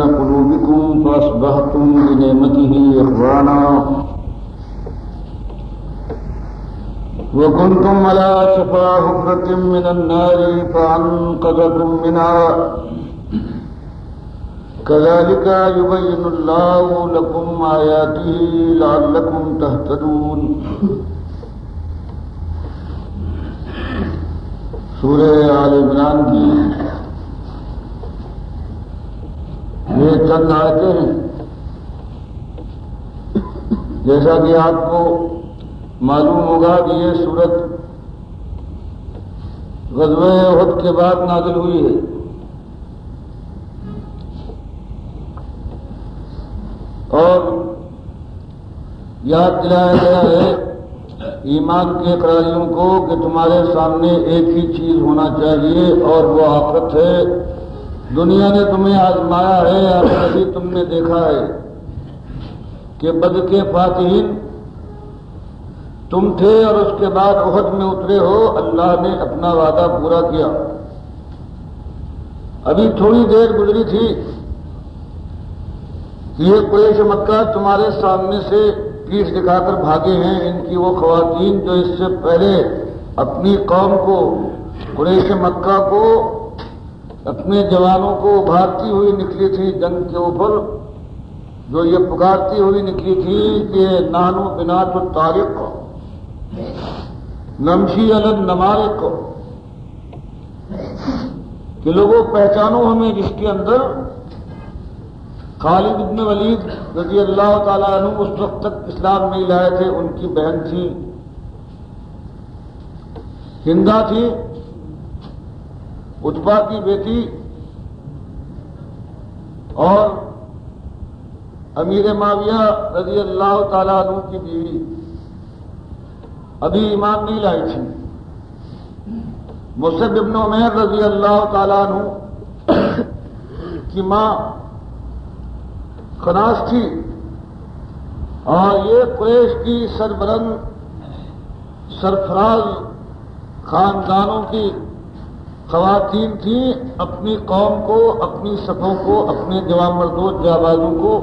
قلوبكم فأصبحتم بنعمته إخوانا. وكنتم على شفا حفرة من النار فأنقذكم منها. كذلك يبين الله لكم آياته لعلكم تهتدون. سورہ آل عمران کی یہ چند آیتیں ہیں۔ جیسا کہ آپ کو معلوم ہوگا کہ یہ سورت غزوہ عہد کے بعد نازل ہوئی ہے۔ اور یاد دلایا گیا ہے ایمان کے قراریوں کو کہ تمہارے سامنے ایک ہی چیز ہونا چاہیے اور وہ آفت ہے۔ دنیا نے تمہیں آزمایا ہے، اور کبھی تم نے دیکھا ہے کہ بد کے فاتحین تم تھے اور اس کے بعد عہد میں اترے ہو، اللہ نے اپنا وعدہ پورا کیا۔ ابھی تھوڑی دیر گزری تھی کہ یہ قریش مکہ تمہارے سامنے سے پیٹ دکھا کر بھاگے ہیں، ان کی وہ خواتین جو اس سے پہلے اپنی قوم کو، قریش مکہ کو اپنے جوانوں کو ابھارتی ہوئی نکلی تھی جنگ کے اوپر، جو یہ پکارتی ہوئی نکلی تھی کہ نانو بنا تو تاریخ نمشی الگ نمارک کہ لوگوں پہچانو ہمیں جس کے اندر خالد ابن ولید رضی اللہ تعالیٰ عنہ اس وقت تک اسلام نہیں لائے تھے، ان کی بہن تھی ہندا تھی۔ اتبا کی بیٹی اور امیر معاویہ رضی اللہ تعالیٰ عنہ کی بیوی۔ ابھی ایمان نہیں لائی تھی۔ مصب ابن عمیر رضی اللہ تعالیٰ عنہ کی ماں خناس تھی۔ اور یہ قریش کی سربرند سرفراز خاندانوں کی خواتین تھیں اپنی قوم کو، اپنی صفوں کو، اپنے جوان مردوں جابازوں کو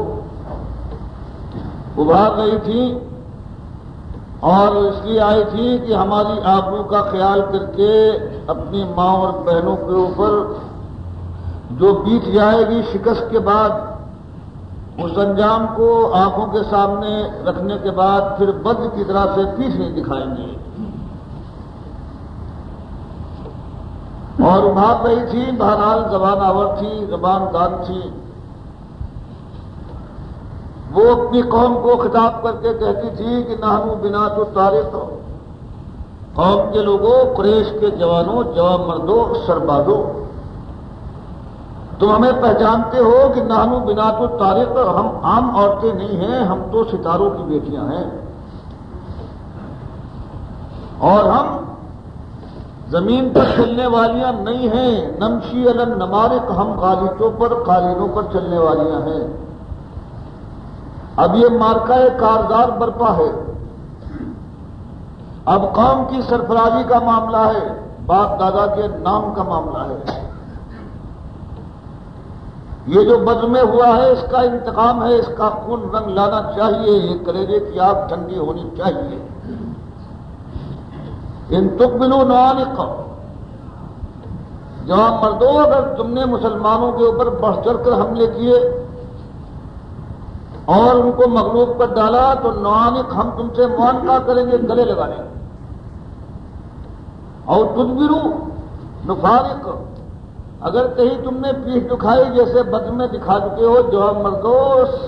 ابھار رہی تھی اور اس لیے آئی تھی کہ ہماری آبرو کا خیال کر کے اپنی ماں اور بہنوں کے اوپر جو بیت جائے گی شکست کے بعد، اس انجام کو آنکھوں کے سامنے رکھنے کے بعد پھر بد کی طرح سے پیچھ نہیں دکھائیں گے۔ اور ابھار رہی تھی، بہرحال زبان آور تھی، زبان دان تھی۔ وہ اپنی قوم کو خطاب کر کے کہتی تھی کہ نہنو بنا تو تاریخ قوم کے لوگوں، قریش کے جوانوں، جوان مردوں سربازوں تم ہمیں پہچانتے ہو کہ نانو بنا تو تاریخ ہم عام عورتیں نہیں ہیں، ہم تو ستاروں کی بیٹیاں ہیں۔ اور ہم زمین پر چلنے والیاں نہیں ہیں۔ نمشی الن نمارک ہم غالچوں پر قالینوں پر چلنے والیاں ہیں۔ اب یہ مارکا کارزار برپا ہے۔ اب قوم کی سرفرازی کا معاملہ ہے۔ باپ دادا کے نام کا معاملہ ہے۔ یہ جو بد ہوا ہے، اس کا انتقام ہے۔ اس کا خون رنگ لانا چاہیے۔ یہ کریجے کی آگ ٹھنڈی ہونی چاہیے۔ ان تک بلو نوانق جہاں مردوں اگر تم نے مسلمانوں کے اوپر بڑھ چڑھ کر حملے کیے اور ان کو مغلوب پر ڈالا، تو نوانق ہم تم سے معانقہ کریں گے، گلے لگانے۔ اور تدبرو نفارق اگر کہیں تم نے پیٹ دکھائی جیسے بد میں دکھا چکے ہو، جو مردو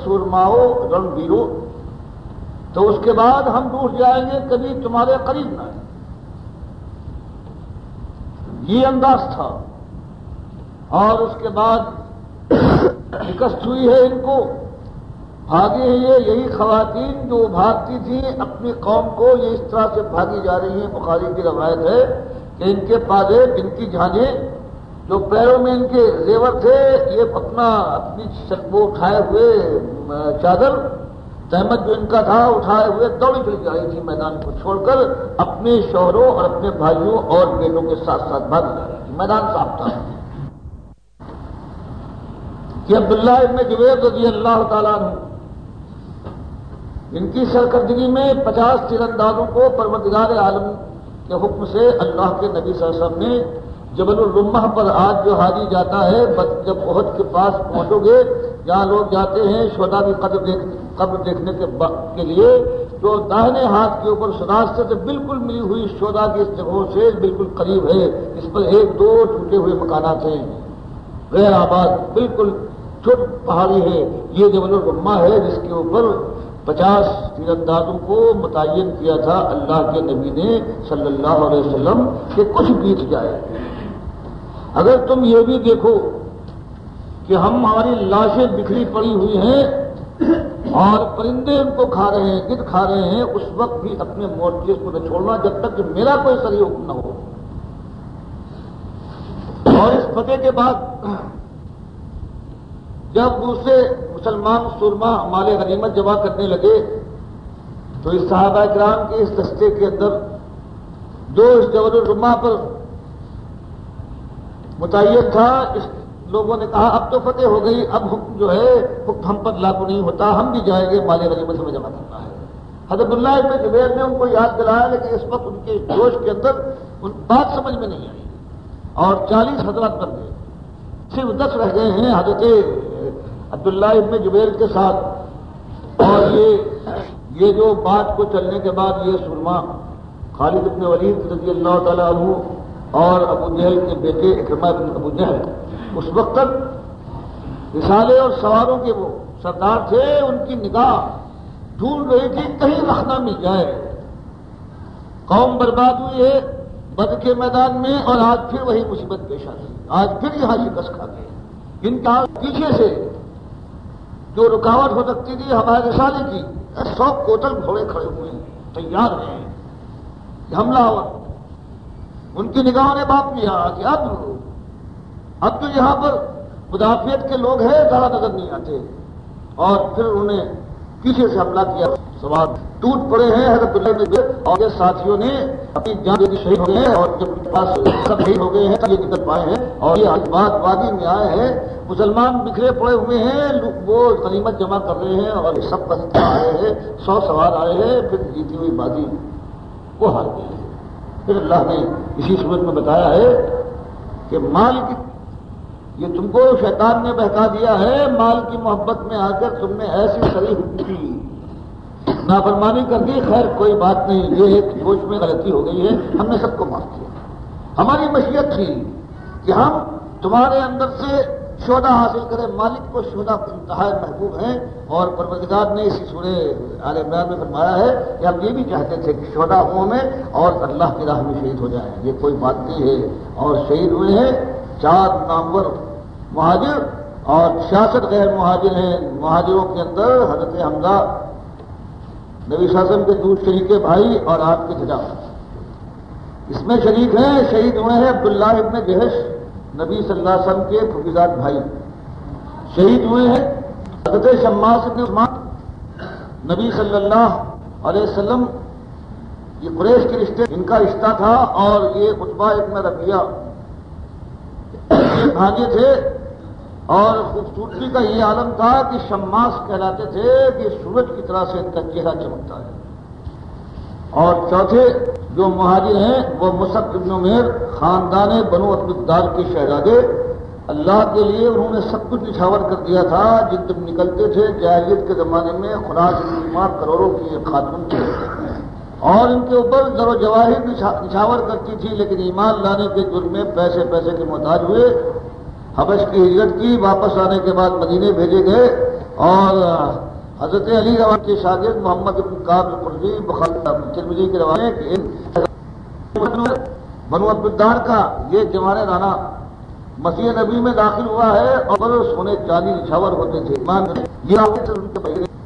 سرماؤ رن بیرو تو اس کے بعد ہم ٹوٹ جائیں گے، کبھی تمہارے قریب نہ یہ انداز تھا۔ اور اس کے بعد شکست ہوئی ہے ان کو۔ بھاگی ہیں یہی خواتین جو بھاگتی تھیں، اپنی قوم کو یہ اس طرح سے بھاگی جا رہی ہیں، بخاری کی روایت ہے کہ ان کے پادے جن کی جھانجیں جو پیروں میں ان کے زیور تھے، یہ اپنا اپنی وہ اٹھائے ہوئے چادر تحمد جو ان کا تھا، اٹھائے ہوئے دوڑی پھر جا تھی میدان کو چھوڑ کر، اپنے شوہروں اور اپنے بھائیوں اور بیٹوں کے ساتھ ساتھ بھاگ جا رہی تھی۔ میدان صاف تھا۔ کہ عبداللہ ابن جبیر رضی اللہ تعالیٰ نے ان کی سرکردگی میں پچاس تیر اندازوں کو پروردگار عالم کے حکم سے اللہ کے نبی صلی اللہ علیہ وسلم نے جبل الرمہ پر آج جو حاجی جاتا ہے، جب عہد کے پاس پہنچو گے، جہاں لوگ جاتے ہیں شودا کی قدر دیکھ قبر دیکھنے کے کے لیے جو داہنے ہاتھ کے اوپر سداستے سے بالکل ملی ہوئی شودا کی اس جگہوں سے بالکل قریب ہے۔ اس پر ایک دو ٹوٹے ہوئے مکانات ہیں۔ غیر آباد، بالکل چھوٹ پہاڑی ہے۔ یہ جبل الرما ہے، جس کے اوپر پچاس تیر اندازوں کو متعین کیا تھا۔ اللہ کے نبی نے صلی اللہ علیہ وسلم کہ کچھ بیت جائے اگر تم یہ بھی دیکھو کہ ہم ہماری لاشیں بکھری پڑی ہوئی ہیں اور پرندے ان کو کھا رہے ہیں گد کھا رہے ہیں، اس وقت بھی اپنے مورچے کو نہ چھوڑنا جب تک کہ میرا کوئی سری حکم نہ ہو۔ اور اس فتح کے بعد جب دوسرے مسلمان سرما مال غنیمت جمع کرنے لگے، تو اس صحابہ کرام کے اس دستے کے اندر جو اس جبل الرما پر متعین تھا، اس لوگوں نے کہا، اب تو فتح ہو گئی، اب حکم جو ہے حکم ہم پر لاگو نہیں ہوتا، ہم بھی جائیں گے مال غنیمت میں جمع کرنا ہے۔ حضرت اللہ ابن جبیر نے ان کو یاد دلایا، لیکن اس وقت ان کے جوش کے اندر ان بات سمجھ میں نہیں آئی۔ اور چالیس حضرات بن گئے۔ صرف دس رہ گئے ہیں حضرت عبداللہ ابن جبیر کے ساتھ۔ اور یہ یہ جو بات کو چلنے کے بعد یہ سرما خالد ابن ولید رضی اللہ تعالیٰ عنہ اور ابو جہل کے بیٹے اکرما ابن ابو جہل اس وقت تک رسالے اور سواروں کے وہ سردار تھے، ان کی نگاہ ڈھونڈ رہی تھی، کہیں رکھنا مل جائے۔ قوم برباد ہوئی ہے بد کے میدان میں اور آج پھر وہی مصیبت پیش آ گئی آج پھر یہاں شکست کھا گئے۔ ان کا پیچھے سے جو رکاوٹ ہو سکتی تھی، ہمارے رسالے کی، سو کوتل گھوڑے کھڑے ہوئے تیار ہیں۔ حملہ ہوا۔ ان کی نگاہوں نے باپ کیا کہ اب اب تو یہاں پر مدافعت کے لوگ ہیں، زیادہ نظر نہیں آتے۔ اور پھر انہوں نے پیچھے سے حملہ کیا۔ سوال ٹوٹ پڑے ہیں حضرت اللہ نے اور یہ ساتھیوں نے اپنی جان بھی شہید ہو گئے ہیں اور جب پاس سب شہید ہو گئے ہیں یہ دقت پائے ہیں۔ اور یہ بات وادی میں آئے ہیں۔ مسلمان بکھرے پڑے ہوئے ہیں وہ غنیمت جمع کر رہے ہیں اور سب بس آئے ہیں، سو سوار آئے ہیں، پھر جیتی ہوئی بازی وہ ہار گئی ہے۔ پھر اللہ نے اسی صورت میں بتایا ہے کہ مال کی یہ تم کو شیطان نے بہکا دیا ہے، مال کی محبت میں آ کر تم نے ایسی سری کی۔ نافرمانی کر دی، خیر کوئی بات نہیں، یہ ایک سوچ میں غلطی ہو گئی ہے، ہم نے سب کو معاف کیا۔ ہماری مشیت تھی کہ ہم تمہارے اندر سے شودا حاصل کرے مالک کو شودا انتہا محبوب ہیں۔ اور پروردگار نے اسی سورے عال عمران میں فرمایا ہے کہ ہم یہ بھی چاہتے تھے کہ شودا ہوں میں اور اللہ کی راہ میں شہید ہو جائیں۔ یہ کوئی بات نہیں ہے۔ اور شہید ہوئے ہیں چار نامور مہاجر اور سیاست غیر مہاجر ہیں۔ مہاجروں کے اندر حضرت حمزہ نبی شاسن کے دودھ شریف کے بھائی اور آپ کے ججا اس میں شریک ہیں شہید ہوئے ہیں عبداللہ ابن جہش نبی صلی اللہ علیہ وسلم کے ففیزاد بھائی۔ شہید ہوئے ہیں۔ حضرت شماس ابن عثمان نبی صلی اللہ علیہ وسلم، یہ قریش کے رشتے، ان کا رشتہ تھا اور یہ اتبا ابن ربیہ بھاگے تھے۔ اور خوبصورتی کا یہ عالم تھا کہ شماس کہلاتے تھے کہ سورج کی طرح سے ان کا چہرہ چمکتا ہے۔ اور چوتھے جو مہاجر ہیں، وہ مصب ابن میر خاندان بنو عبدال کے شہزادے۔ اللہ کے لیے انہوں نے سب کچھ نچھاور کر دیا تھا۔ جن تم نکلتے تھے، جاہلیت کے زمانے میں خراج کروڑوں کی ایک خاتون تھے۔ اور ان کے اوپر در و جواہر نچھاور کرتی تھی، لیکن ایمان لانے کے جرم میں پیسے پیسے کے محتاج ہوئے۔ حبش کی ہجرت کی، واپس آنے کے بعد مدینے بھیجے گئے اور حضرت علی روان کے شاگرد محمد قرضی ترمزی کے روانے بنو عبدالدار کا یہ جوان رانا مسیح نبی میں داخل ہوا ہے اور سونے چاندی نچھاور ہوتے تھے۔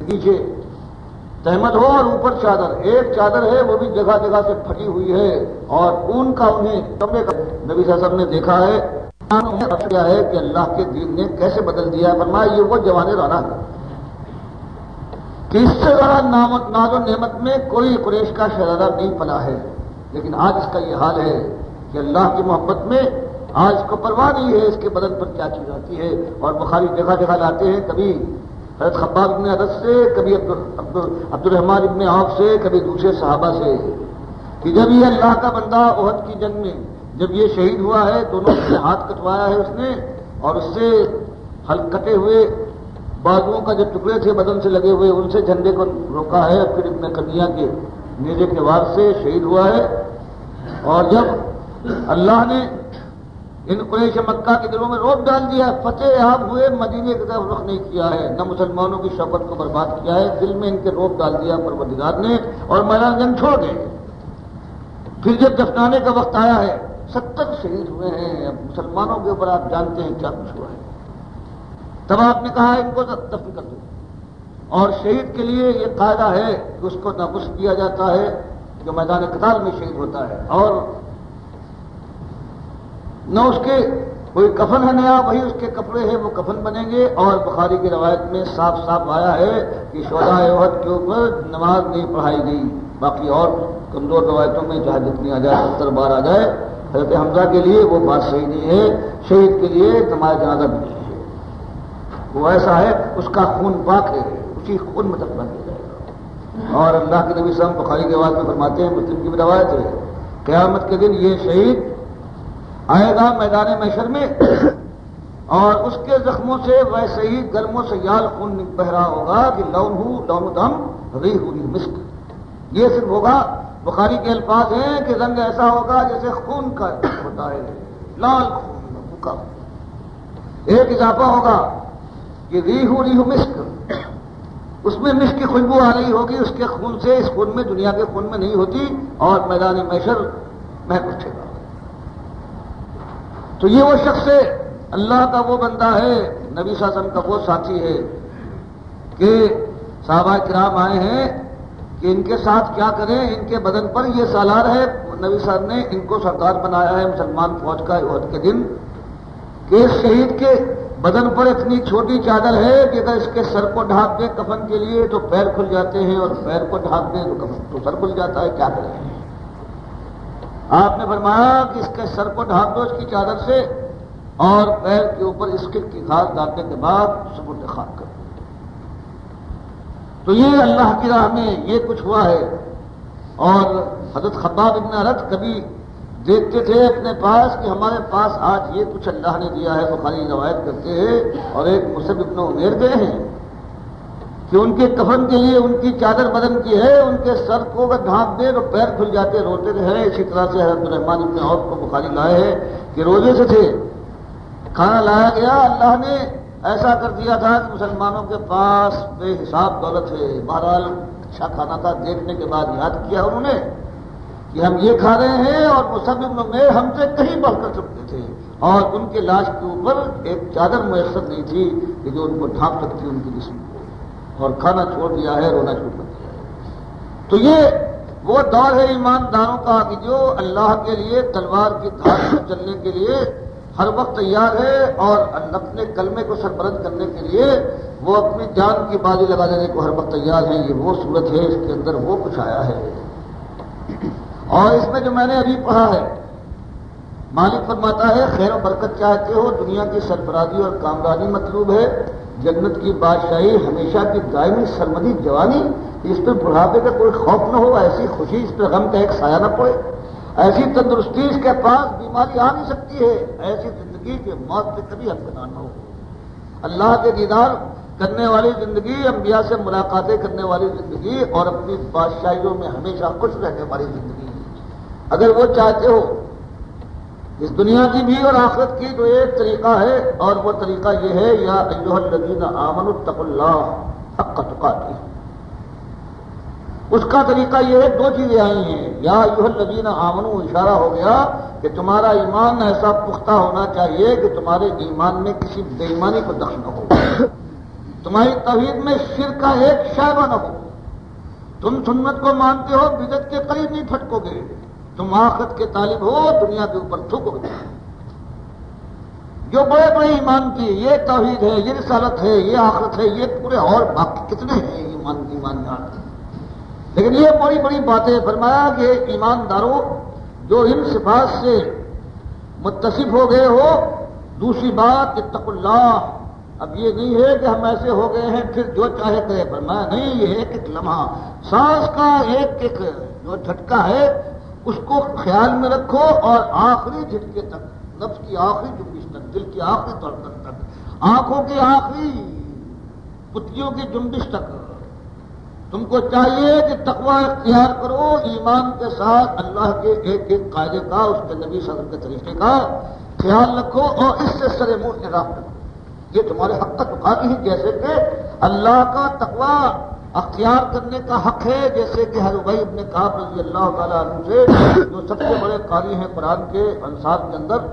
نیچے تحمد ہو اور اوپر چادر۔ ایک چادر ہے، وہ بھی جگہ جگہ سے پھٹی ہوئی ہے اور اون کا انہیں کمرے کا نبی صاحب نے دیکھا ہے۔ کیا ہے کہ اللہ کے دین نے کیسے بدل دیا ہے؟ فرمایا یہ وہ جوانے رانا ہے۔ کہ اس سے بڑا ناز و نعمت میں کوئی قریش کا شہزادہ نہیں پلا ہے، لیکن آج اس کا یہ حال ہے کہ اللہ کی محبت میں آج کو پرواہ نہیں ہے اس کے بدن پر کیا چیز آتی ہے۔ اور بخاری جگہ جگہ لاتے ہیں، کبھی حضرت خباب ابن عدد سے، کبھی عبد الرحمان ابن عوف سے، کبھی دوسرے صحابہ سے کہ جب یہ اللہ کا بندہ عہد کی جنگ میں جب یہ شہید ہوا ہے، دونوں سے ہاتھ کٹوایا ہے اس نے اور اس سے ہل کٹے ہوئے بازوؤں کا جو ٹکڑے تھے بدن سے لگے ہوئے، ان سے جھنڈے کو روکا ہے پھر ابن کنیا کے نیزے کے وار سے شہید ہوا ہے۔ اور جب اللہ نے ان قریش مکہ کے دلوں میں روک ڈال دیا، فتح آپ ہوئے مدینے کی طرف رخ نہیں کیا ہے، نہ مسلمانوں کی شوقت کو برباد کیا ہے، دل میں ان کے روک ڈال دیا پروردگار نے اور میدان جنگ چھوڑ گئے۔ پھر جب دفنانے کا وقت آیا ہے ستر شہید ہوئے ہیں۔ اب مسلمانوں کے اوپر آپ جانتے ہیں کیا کچھ ہوا ہے۔ تب آپ نے کہا ان کو دفن کر دو۔ اور شہید کے لیے یہ قاعدہ ہے کہ اس کو نہ کیا جاتا ہے جو میدان قتال میں شہید ہوتا ہے۔ اور نہ اس کے کوئی کفن ہے نیا، وہی اس کے کپڑے ہیں، وہ کفن بنیں گے۔ اور بخاری کی روایت میں صاف صاف آیا ہے کہ شودا عہد کے اوپر نماز نہیں پڑھائی گئی، باقی اور کمزور روایتوں میں چاہے جتنی آ جائے ستر بار آ جائے حضرت حمزہ کے لیے وہ بات صحیح نہیں ہے، شہید کے لیے نماز جنازہ بھی نہیں ہے۔ وہ ایسا ہے، اس کا خون پاک ہے، اسی خون میں دفنا کیا جائے گا اور اللہ کے نبی صاحب بخاری کے بعد میں فرماتے ہیں، مسلم کی بھی روایت ہے، قیامت کے دن یہ شہید آئے گا میدان میشر میں، اور اس کے زخموں سے ویسے ہی گرم و سیال خون بہ رہا ہوگا کہ لون ہوں لون دم ری ہوئی مسک یہ صرف ہوگا بخاری کے الفاظ ہیں کہ رنگ ایسا ہوگا جیسے خون کا ہوتا ہے، لال خون کا ایک اضافہ ہوگا کہ ریہو ریہو مسک اس میں مسک کی خوشبو آ رہی ہوگی، اس کے خون سے، اس خون میں، دنیا کے خون میں نہیں ہوتی اور میدان میشر محکوچے گا تو یہ وہ شخص ہے، اللہ کا وہ بندہ ہے، نبی شاسن کا وہ ساتھی ہے کہ صحابہ کرام آئے ہیں کہ ان کے ساتھ کیا کریں، ان کے بدن پر یہ سالار ہے۔ نبی صاحب نے ان کو سرکار بنایا ہے مسلمان فوج کا عہد کے دن۔ کہ اس شہید کے بدن پر اتنی چھوٹی چادر ہے کہ اگر اس کے سر کو ڈھانپ دیں کفن کے لیے تو پیر کھل جاتے ہیں اور پیر کو ڈھانپ دیں تو کفن تو سر کھل جاتا ہے۔ کیا کریں؟ آپ نے فرمایا کہ اس کے سر کو ڈھانپ دو اس کی چادر سے اور پیر کے اوپر اس کی کھاد ڈالنے کے بعد سب انتخاب کر تو یہ اللہ کی راہ میں یہ کچھ ہوا ہے۔ اور حضرت خباب ابن عرت کبھی دیکھتے تھے اپنے پاس کہ ہمارے پاس آج یہ کچھ اللہ نے دیا ہے، بخاری روایت کرتے ہیں اور ایک مصب ابن امیر گئے ہیں کہ ان کے کفن کے لیے ان کی چادر بدن کی ہے، ان کے سر کو اگر ڈھانپ دے تو پیر کھل جاتے، روتے رہے۔ اسی طرح سے حضرت الرحمان ابن عوف کو بخاری لائے ہیں کہ روزے سے تھے۔ کھانا لایا گیا، اللہ نے ایسا کر دیا تھا کہ مسلمانوں کے پاس بے حساب دولت ہے۔ بہرحال اچھا کھانا تھا دیکھنے کے بعد یاد کیا انہوں نے کہ ہم یہ کھا رہے ہیں اور مسلم میں ہم سے کہیں بڑھ کر چکتے تھے۔ اور ان کے لاش کے اوپر ایک چادر میسر نہیں تھی کہ جو ان کو ڈھانپ سکتی ان کی جسم کو۔ اور کھانا چھوڑ دیا ہے، رونا چھوڑ دیا ہے۔ تو یہ وہ دور ہے ایمانداروں کا کہ جو اللہ کے لیے تلوار کی دھار چلنے کے لیے ہر وقت تیار ہے اور اپنے کلمے کو سربرد کرنے کے لیے وہ اپنی جان کی بازی لگا دینے کو ہر وقت تیار ہے یہ وہ صورت ہے، اس کے اندر وہ کچھ آیا ہے۔ اور اس میں جو میں نے ابھی پڑھا ہے، مالک فرماتا ہے، خیر و برکت چاہتے ہو، دنیا کی سربرازی اور کامرانی مطلوب ہے۔ جنت کی بادشاہی ہمیشہ کی دائمی سرمدی جوانی، اس پہ بڑھاپے کا کوئی خوف نہ ہو، ایسی خوشی، اس پہ غم کا ایک سایہ نہ پڑے ایسی تندرستی اس کے پاس بیماری آ نہیں سکتی ہے، ایسی زندگی کے موت پہ کبھی حقدار نہ ہو۔ اللہ کے دیدار کرنے والی زندگی، انبیاء سے ملاقاتیں کرنے والی زندگی اور اپنی بادشاہیوں میں ہمیشہ خوش رہنے والی زندگی۔ اگر وہ چاہتے ہو، اس دنیا کی بھی اور آخرت کی جو ایک طریقہ ہے، اور وہ طریقہ یہ ہے، یا الذین آمن التق اللہ حق تقاتی اس کا طریقہ یہ ہے، دو چیزیں آئی ہیں۔ یا الذین آمن اشارہ ہو گیا کہ تمہارا ایمان ایسا پختہ ہونا چاہیے کہ تمہارے ایمان میں کسی بے ایمانی کو دخل نہ ہو۔ تمہاری توحید میں شر کا ایک شائبہ نہ ہو۔ تم سنت کو مانتے ہو بدت کے قریب نہیں پھٹکو گے تم آخرت کے طالب ہو، دنیا کے اوپر تھوکو گے۔ جو بڑے بڑے ایمان کی، یہ توحید ہے، یہ رسالت ہے، یہ آخرت ہے، یہ پورے اور باقی کتنے ہیں ایمان ایمان لیکن یہ بڑی بڑی باتیں فرمایا کہ ایمانداروں جو ان صفات سے متصف ہو گئے ہو، دوسری بات اتق اللہ، اب یہ نہیں ہے کہ ہم ایسے ہو گئے ہیں، پھر جو چاہے کرے فرمایا نہیں، یہ ایک ایک لمحہ، سانس کا ایک ایک جو جھٹکا ہے، اس کو خیال میں رکھو اور آخری جھٹکے تک، نفس کی آخری جمبش تک، دل کی آخری دھڑکن تک، آنکھوں کی آخری پتلیوں کی جمبش تک تم کو چاہیے کہ تقوی اختیار کرو، ایمان کے ساتھ اللہ کے ایک ایک قاعدے کا، اس کے نبی صدر کے طریقے کا خیال رکھو اور اس سے سر منہ نگاہ رکھو یہ تمہارے حق کا تقاضی ہے، جیسے کہ اللہ کا تقوی اختیار کرنے کا حق ہے، جیسے کہ ہر بھائی اپنے کہا رضی اللہ تعالیٰ عنہ سے، جو سب سے بڑے قاری ہیں قرآن کے انصار کے اندر۔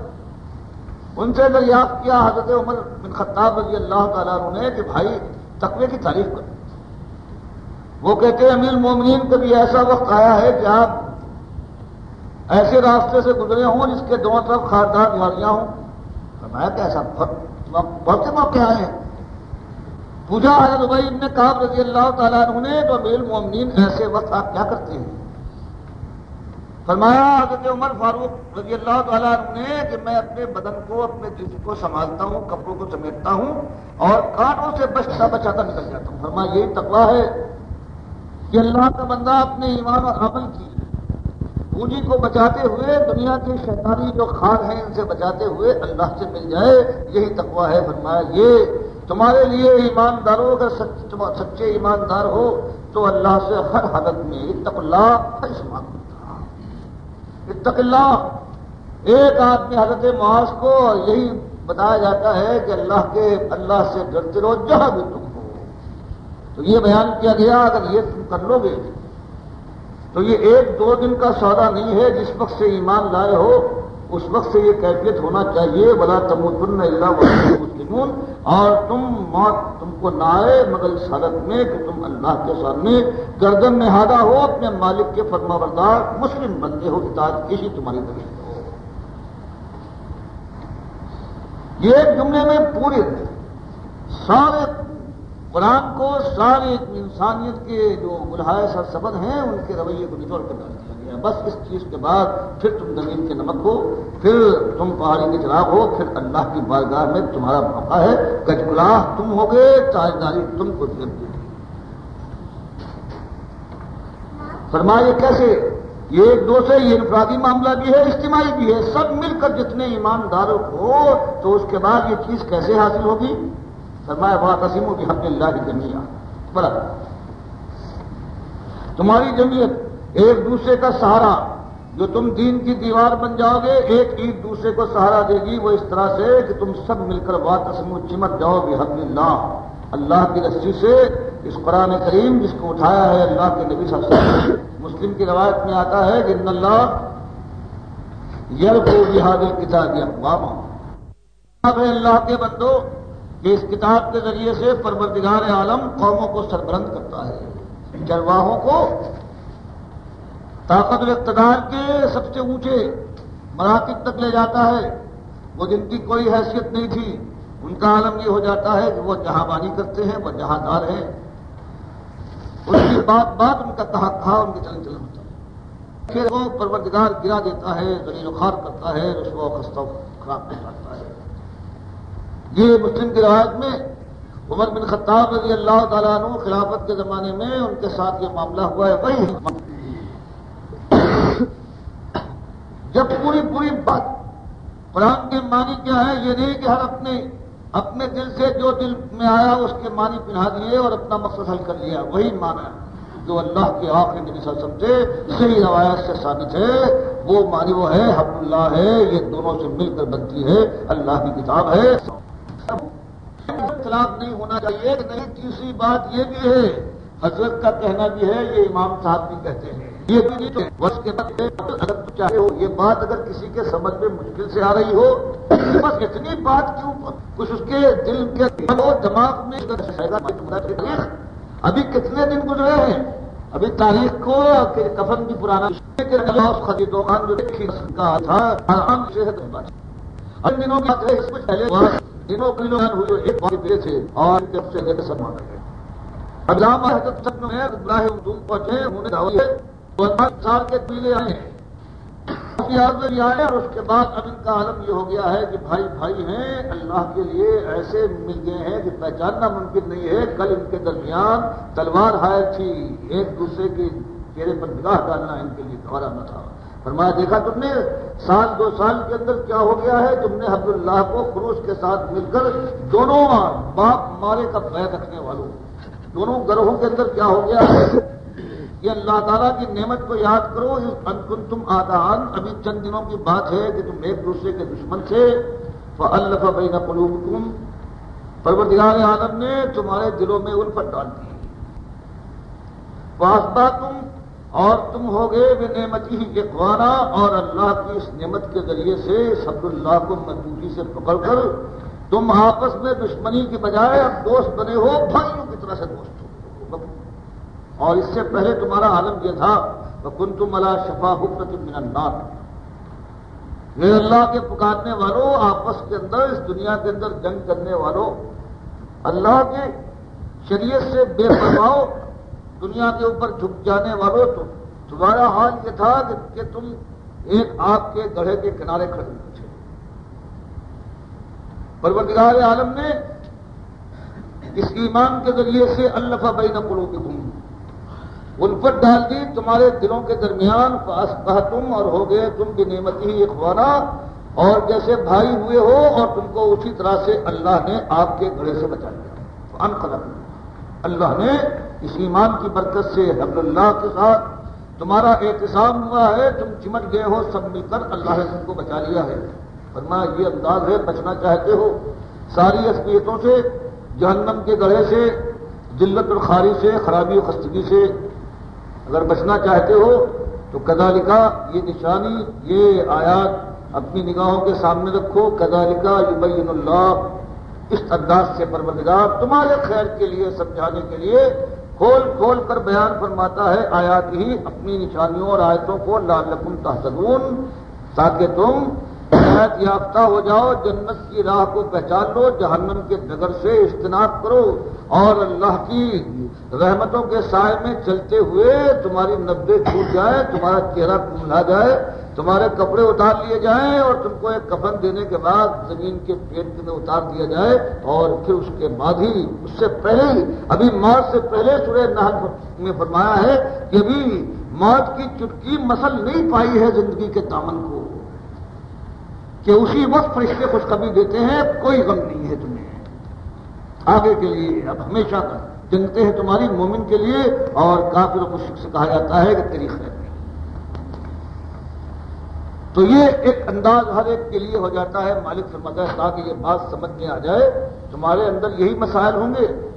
ان سے دریافت کیا حضرت عمر بن خطاب رضی اللہ تعالیٰ عنہ نے کہ بھائی، تقوی کی تعریف کر وہ کہتے ہیں امیر مومنین کبھی ایسا وقت آیا ہے کہ آپ ایسے راستے سے گزرے ہوں جس کے دونوں طرف خاردار جھاڑیاں ہوں۔ میں کیسا بڑھتے موقع آئے ہیں۔ پوجا حضرت بھائی نے کہا رضی اللہ تعالیٰ عنہ نے تو میل مومنین ایسے وقت آپ کیا کرتے ہیں؟ فرمایا حضرت عمر فاروق رضی اللہ تعالیٰ عنہ نے کہ میں اپنے بدن کو، اپنے جسم کو سنبھالتا ہوں، کپڑوں کو سمیٹتا ہوں اور کانٹوں سے بچتا بچاتا نکل جاتا ہوں۔ فرمایا یہی تقوا ہے۔ کہ اللہ کا بندہ اپنے ایمان اور عمل کی پونجی کو بچاتے ہوئے دنیا کے شیطانی جو خان ہیں ان سے بچاتے ہوئے اللہ سے مل جائے، یہی تقوا ہے، فرمایا یہ تمہارے لیے ایمانداروں اگر سچے ایماندار ہو تو اللہ سے ہر حالت میں اتق اللہ اتق اللہ۔ ایک آدمی حضرت معاذ کو یہی بتایا جاتا ہے کہ اللہ کے اللہ سے ڈرتے رہو جہاں بھی تم تو یہ بیان کیا گیا، اگر یہ تم کر لو گے۔ تو یہ ایک دو دن کا سودا نہیں ہے، جس وقت سے ایمان لائے ہو، اس وقت سے یہ کیفیت ہونا چاہیے۔ بلا تمدن اللہ مسلمون۔ اور تم موت تم کو نہ آئے، مگر اس حالت میں کہ تم اللہ کے سامنے گردن میں ہادہ ہو، اپنے مالک کے فرما بردار مسلم بندے ہو، اطاعت کسی تمہاری طرف۔ ہو یہ جملے میں پورے سارے قرآن کو سارے انسانیت کے جو ملحائے سر سبد ہیں، ان کے رویے کو نچوڑ کر ڈال دیا گیا۔ بس اس چیز کے بعد پھر تم زمین کے نمک ہو، پھر تم پہاڑی کے چراغ ہو، پھر اللہ کی بارگاہ میں تمہارا موقع ہے۔ گجگلاہ تم ہو گے تاجداری تم کو دے گی فرمائیے کیسے؟ یہ ایک دو سے یہ انفرادی معاملہ بھی ہے، اجتماعی بھی ہے۔ سب مل کر جتنے ایماندار ہو، تو اس کے بعد یہ چیز کیسے حاصل ہوگی؟ فرمایا بہت قسیم ہوگی حق اللہ کی جمعیہ بڑا۔ تمہاری جمعیت ایک دوسرے کا سہارا، جو تم دین کی دیوار بن جاؤ گے، ایک عید دوسرے کو سہارا دے گی، وہ اس طرح سے کہ تم سب مل کر واقع چمٹ جاؤ گے حق اللہ اللہ کی رسی سے اس قرآن کریم جس کو اٹھایا ہے اللہ کے نبی صاحب سے مسلم کی روایت میں آتا ہے کہ اللہ یر کو بحاد کتاب اقوام اللہ کے بندو اس کتاب کے ذریعے سے پروردگار عالم قوموں کو سربرند کرتا ہے جرواہوں کو طاقت و اقتدار کے سب سے اونچے مراکب تک لے جاتا ہے۔ وہ جن کی کوئی حیثیت نہیں تھی، ان کا عالم یہ ہو جاتا ہے کہ وہ جہاں بانی کرتے ہیں، وہ جہاں دار ہیں۔ ان کی بات بات ان کا کہا کہا ان کے چلن چلن ہوتا ہے۔ پھر وہ پروردگار گرا دیتا ہے زمین خار کرتا ہے رسو خستہ خراب کر ہے۔ یہ مسلم کی روایت میں عمر بن خطاب رضی اللہ تعالیٰ عنہ خلافت کے زمانے میں ان کے ساتھ یہ معاملہ ہوا ہے۔ وہی جب پوری پوری بات قرآن کے معنی کیا ہے، یہ نہیں کہ ہر اپنے اپنے دل سے جو دل میں آیا اس کے معنی پہنا دیے اور اپنا مقصد حل کر لیا۔ وہی معنی جو اللہ کے آخری نبی صلی اللہ علیہ وسلم سے صحیح روایت سے ثابت ہے۔ وہ معنی وہ ہے حب اللہ ہے، یہ دونوں سے مل کر بنتی ہے۔ اللہ کی کتاب ہے۔ اختلاف نہیں ہونا چاہیے کہ نہیں، تیسری بات یہ بھی ہے، حضرت کا کہنا بھی ہے، یہ امام صاحب بھی کہتے ہیں۔ یہ بھی کے بعد اگر چاہے ہو، یہ بات اگر کسی کے سمجھ میں مشکل سے آ رہی ہو، بس اتنی بات کیوں کچھ اس کے دل کے دماغ میں ابھی کتنے دن گزرے ہیں؟ ابھی تاریخ کو کفن بھی پرانا خریدو کا تھا ان دنوں کی بات ہے اس کچھ پہلے دنوں کے ہوئے ایک بات دے تھے اور سے لے کے سلمان ہے۔ ابلام حضرت میں ابراہیم تم پہنچے، انہوں نے سال کے پیلے آئے ہیں۔ میں بھی آئے اور اس کے بعد اب ان کا عالم یہ ہو گیا ہے کہ بھائی بھائی ہیں، اللہ کے لیے ایسے مل گئے ہیں کہ پہچاننا ممکن نہیں ہے۔ کل ان کے درمیان تلوار ہائر تھی، ایک دوسرے کے چہرے پر نگاہ ڈالنا ان کے لیے دوارا نہ تھا۔ فرمایا، دیکھا تم نے سال دو سال کے اندر کیا ہو گیا ہے؟ تم نے حضر اللہ کو خروش کے ساتھ مل کر دونوں باپ مارے کا بیت رکھنے والوں، دونوں گروہوں کے اندر کیا ہو گیا ہے؟ یہ اللہ تعالیٰ کی نعمت کو یاد کرو انکن تم آدان ابھی چند دنوں کی بات ہے کہ تم ایک دوسرے کے دشمن سے اللہ بین قلوبکم پروردگار عالم نے تمہارے دلوں میں ان پر ڈال دی۔ واسطہ تم اور تم ہو گئے وہ نعمت ہی اخوانا اور اللہ کی اس نعمت کے ذریعے سے سب اللہ کو مضبوطی سے پکڑ کر تم آپس میں دشمنی کی بجائے اب دوست بنے ہو بھائیوں کی طرح سے دوست ہو۔ اور اس سے پہلے تمہارا عالم یہ تھا کن تم اللہ شفا حکمت النار۔ یہ اللہ کے پکارنے والوں، آپس کے اندر، اس دنیا کے اندر جنگ کرنے والوں، اللہ کے شریعت سے بے پرواؤ دنیا کے اوپر جھک جانے والوں تو تمہارا حال یہ تھا کہ تم ایک آگ کے گڑھے کے کنارے کھڑے تھے۔ پروردگار عالم نے اس ایمان کے ذریعے سے اللہ بین قلوب کے گھوم ان پر ڈال دی، تمہارے دلوں کے درمیان پاس تم اور ہو گئے تم بھی نعمتی ہی اخوانا اور جیسے بھائی ہوئے ہو اور تم کو اسی طرح سے اللہ نے آپ کے گڑے سے بچا دیا ان اللہ نے اس ایمان کی برکت سے حب اللہ کے ساتھ تمہارا احتسام ہوا ہے، تم چمٹ گئے ہو، سب مل کر اللہ نے تم کو بچا لیا ہے۔ فرما یہ انداز ہے، بچنا چاہتے ہو۔ ساری اصلیتوں سے، جہنم کے گڑھے سے، جلت الخاری سے، خرابی و خستگی سے۔ اگر بچنا چاہتے ہو، تو کدالکا یہ نشانی، یہ آیات اپنی نگاہوں کے سامنے رکھو۔ کدالکا یبین اللہ۔ اس انداز سے پروردگار تمہارے خیر کے لیے سمجھانے کے لیے کھول کھول کر بیان فرماتا ہے، آیات ہی اپنی نشانیوں اور آیتوں کو لال لکم تحتدون تاکہ تم ہدایت یافتہ ہو جاؤ، جنت کی راہ کو پہچان لو، جہنم کے ڈگر سے اجتناب کرو اور اللہ کی رحمتوں کے سائے میں چلتے ہوئے تمہاری نبے چھوٹ جائے، تمہارا چہرہ کملا جائے، تمہارے کپڑے اتار لیے جائیں اور تم کو ایک کفن دینے کے بعد زمین کے پیٹ میں اتار دیا جائے اور پھر اس کے بعد ہی، اس سے پہلے، ابھی موت سے پہلے سورہ نہل میں فرمایا ہے کہ ابھی موت کی چٹکی مسل نہیں پائی ہے زندگی کے دامن کو۔ کہ اسی وقت فرشتے خوشخبری دیتے ہیں، کوئی غم نہیں ہے تمہیں۔ آگے کے لیے اب ہمیشہ جنگتے ہیں تمہاری مومن کے لیے اور کافر و سے کہا جاتا ہے کہ تیری خیر۔ نہیں تو یہ ایک انداز ہر ایک کے لیے ہو جاتا ہے۔ مالک فرماتا ہے تاکہ یہ بات سمجھ میں آ جائے۔ تمہارے اندر یہی مسائل ہوں گے۔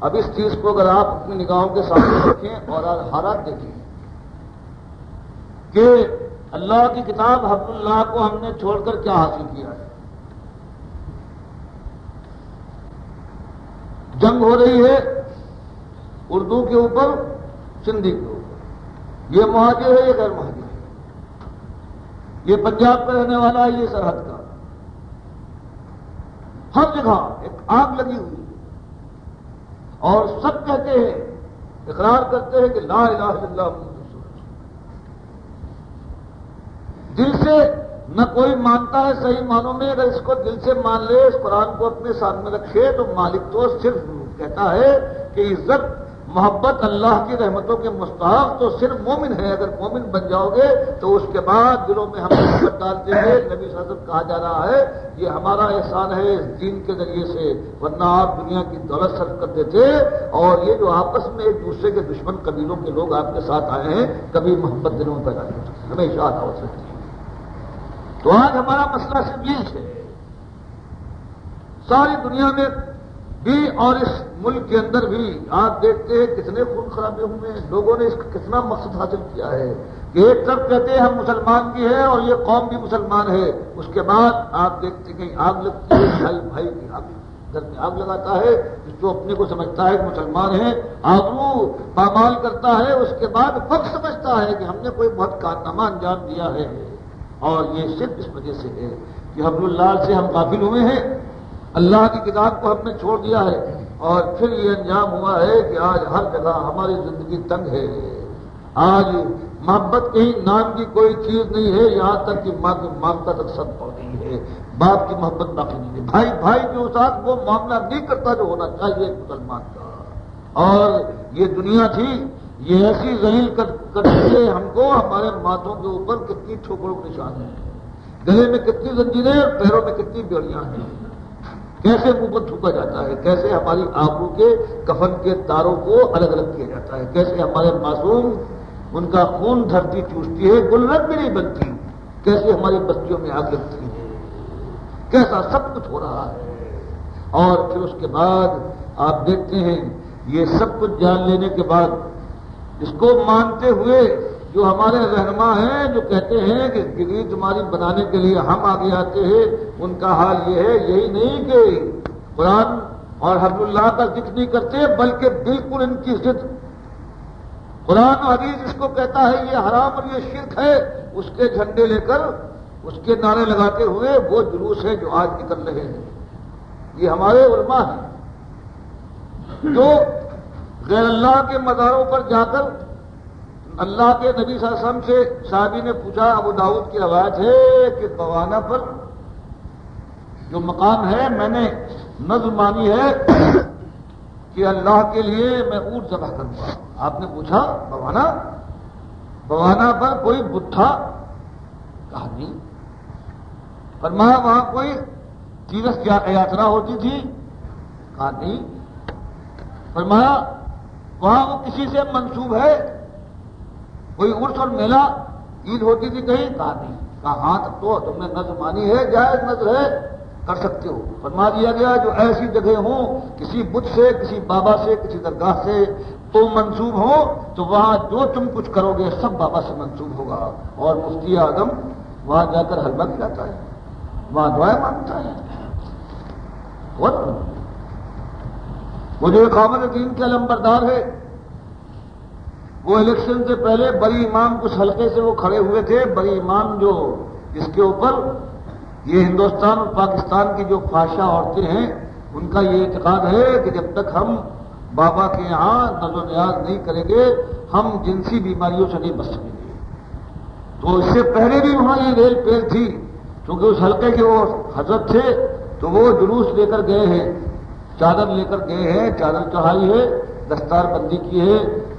اب اس چیز کو اگر آپ اپنی نگاہوں کے سامنے رکھیں اور حالات دیکھیں کہ اللہ کی کتاب حق اللہ کو ہم نے چھوڑ کر کیا حاصل کیا ہے؟ جنگ ہو رہی ہے اردو کے اوپر، سندھی کے اوپر۔ یہ مہاجر ہے، یہ غیر مہاجر ہے۔ یہ پنجاب کا رہنے والا ہے یہ سرحد کا۔ ہر جگہ ایک آگ لگی ہوئی اور سب کہتے ہیں، اقرار کرتے ہیں کہ لا الہ الا اللہ۔ دل سے نہ کوئی مانتا ہے صحیح معنوں میں، اگر اس کو دل سے مان لے، اس قرآن کو اپنے سامنے رکھے، تو مالک تو صرف کہتا ہے کہ عزت، محبت اللہ کی رحمتوں کے مستحق تو صرف مومن ہے۔ اگر مومن بن جاؤ گے تو اس کے بعد دلوں میں ہم محبت ڈالتے ہیں۔ نبی صاحب کہا جا رہا ہے، یہ ہمارا احسان ہے اس دین کے ذریعے سے، ورنہ آپ دنیا کی دولت سرف کرتے تھے۔ اور یہ جو آپس میں ایک دوسرے کے دشمن قبیلوں کے لوگ آپ کے ساتھ آئے ہیں، کبھی محبت دلوں میں پیدا کرتے ہمیشہ آتا ہو سکتی تو آج ہمارا مسئلہ صرف یہ ہے، ساری دنیا میں بھی اور اس ملک کے اندر بھی آپ دیکھتے ہیں کتنے خون خرابے ہوئے ہیں۔ لوگوں نے اس کا کتنا مقصد حاصل کیا ہے کہ ایک طرف کہتے ہیں ہم مسلمان بھی ہیں اور یہ قوم بھی مسلمان ہے، اس کے بعد آپ دیکھتے کہیں آگ لگتی ہے، بھائی بھائی کی آگ گھر میں آگ لگاتا ہے جو اپنے کو سمجھتا ہے کہ مسلمان ہے آگو پامال کرتا ہے، اس کے بعد وقت سمجھتا ہے کہ ہم نے کوئی بہت کارنامہ انجام دیا ہے۔ اور یہ صرف اس وجہ سے ہے کہ حبل اللہ سے ہم قابل ہوئے ہیں۔ اللہ کی کتاب کو ہم نے چھوڑ دیا ہے اور پھر یہ انجام ہوا ہے کہ آج ہر جگہ ہماری زندگی تنگ ہے۔ آج محبت کہیں نام کی کوئی چیز نہیں ہے، یہاں تک کہ ماں کی مانتا تک سب پڑ گئی ہے باپ کی محبت باقی نہیں ہے۔ بھائی بھائی کے ساتھ وہ معاملہ نہیں کرتا جو ہونا چاہیے ایک مسلمان کا۔ اور یہ دنیا تھی یہ ایسی ذلیل کرتی ہے ہم کو، ہمارے ماتھوں کے اوپر کتنی ٹھوکروں کے نشان ہیں۔ گلے میں کتنی زنجیریں اور پیروں میں کتنی بیڑیاں ہیں۔ کیسے منہ پر تھوکا جاتا ہے؟ کیسے ہماری آنکھوں کے کفن کے تاروں کو الگ الگ کیا جاتا ہے؟ کیسے ہمارے معصوم ان کا خون دھرتی چوستی ہے گلرت بھی نہیں بنتی۔ کیسے ہماری بستیوں میں آگ لگتی ہے؟ کیسا سب کچھ ہو رہا ہے؟ اور پھر اس کے بعد آپ دیکھتے ہیں، یہ سب کچھ جان لینے کے بعد اس کو مانتے ہوئے جو ہمارے رہنما ہیں، جو کہتے ہیں کہ ڈگری تمہاری بنانے کے لیے ہم آگے آتے ہیں، ان کا حال یہ ہے، یہی نہیں کہ قرآن اور حب اللہ کا ذکر نہیں کرتے، بلکہ بالکل ان کی ضد۔ قرآن حدیث اس کو کہتا ہے، یہ حرام اور یہ شرک ہے۔ اس کے جھنڈے لے کر، اس کے نعرے لگاتے ہوئے وہ جلوس ہے جو آج نکل رہے ہیں۔ یہ ہمارے علماء ہیں۔ جو غیر اللہ کے مزاروں پر جا کر اللہ کے نبی صلی اللہ علیہ وسلم سے صحابی نے پوچھا، ابو داود کی روایت ہے کہ بوانا پر جو مقام ہے، میں نے نظم مانی ہے کہ اللہ کے لیے میں اونٹ ذبح کروں گا۔ آپ نے پوچھا بوانا بوانا پر کوئی بتھا؟ کہا، نہیں۔ فرمایا، وہاں کوئی تیرس یاترا ہوتی تھی؟ کہا، نہیں۔ فرمایا وہاں وہ کسی سے منسوب ہے؟ کوئی عرس اور میلہ؟ عید ہوتی تھی کہیں؟ کہا نہیں۔ کہا ہاں تب تو تم نے نظر مانی ہے، جائز نظر ہے، کر سکتے ہو۔ فرما دیا گیا، جو ایسی جگہ ہوں، کسی بت سے، کسی بابا سے، کسی درگاہ سے تو منسوب ہو تو وہاں جو تم کچھ کرو گے، سب بابا سے منسوب ہوگا۔ اور مفتی اعظم وہاں جا کر حلبہ کھلاتا ہے۔ وہاں دعائیں مانگتا ہے۔ وہ جو قامت دین کے لمبردار ہے۔ وہ الیکشن سے پہلے بڑی امام کچھ حلقے سے وہ کھڑے ہوئے تھے۔ بڑی امام جو جس کے اوپر یہ ہندوستان اور پاکستان کی جو خواہشہ عورتیں ہیں، ان کا یہ اعتقاد ہے کہ جب تک ہم بابا کے یہاں نظر نیاز نہیں کریں گے، ہم جنسی بیماریوں سے نہیں بچ سکیں گے۔ تو اس سے پہلے بھی وہاں یہ ریل پیل تھی کیونکہ اس حلقے کے وہ حضرت تھے، تو وہ جلوس لے کر گئے ہیں۔ چادر لے کر گئے ہیں، چادر چڑھائی ہے، دستار بندی کی ہے،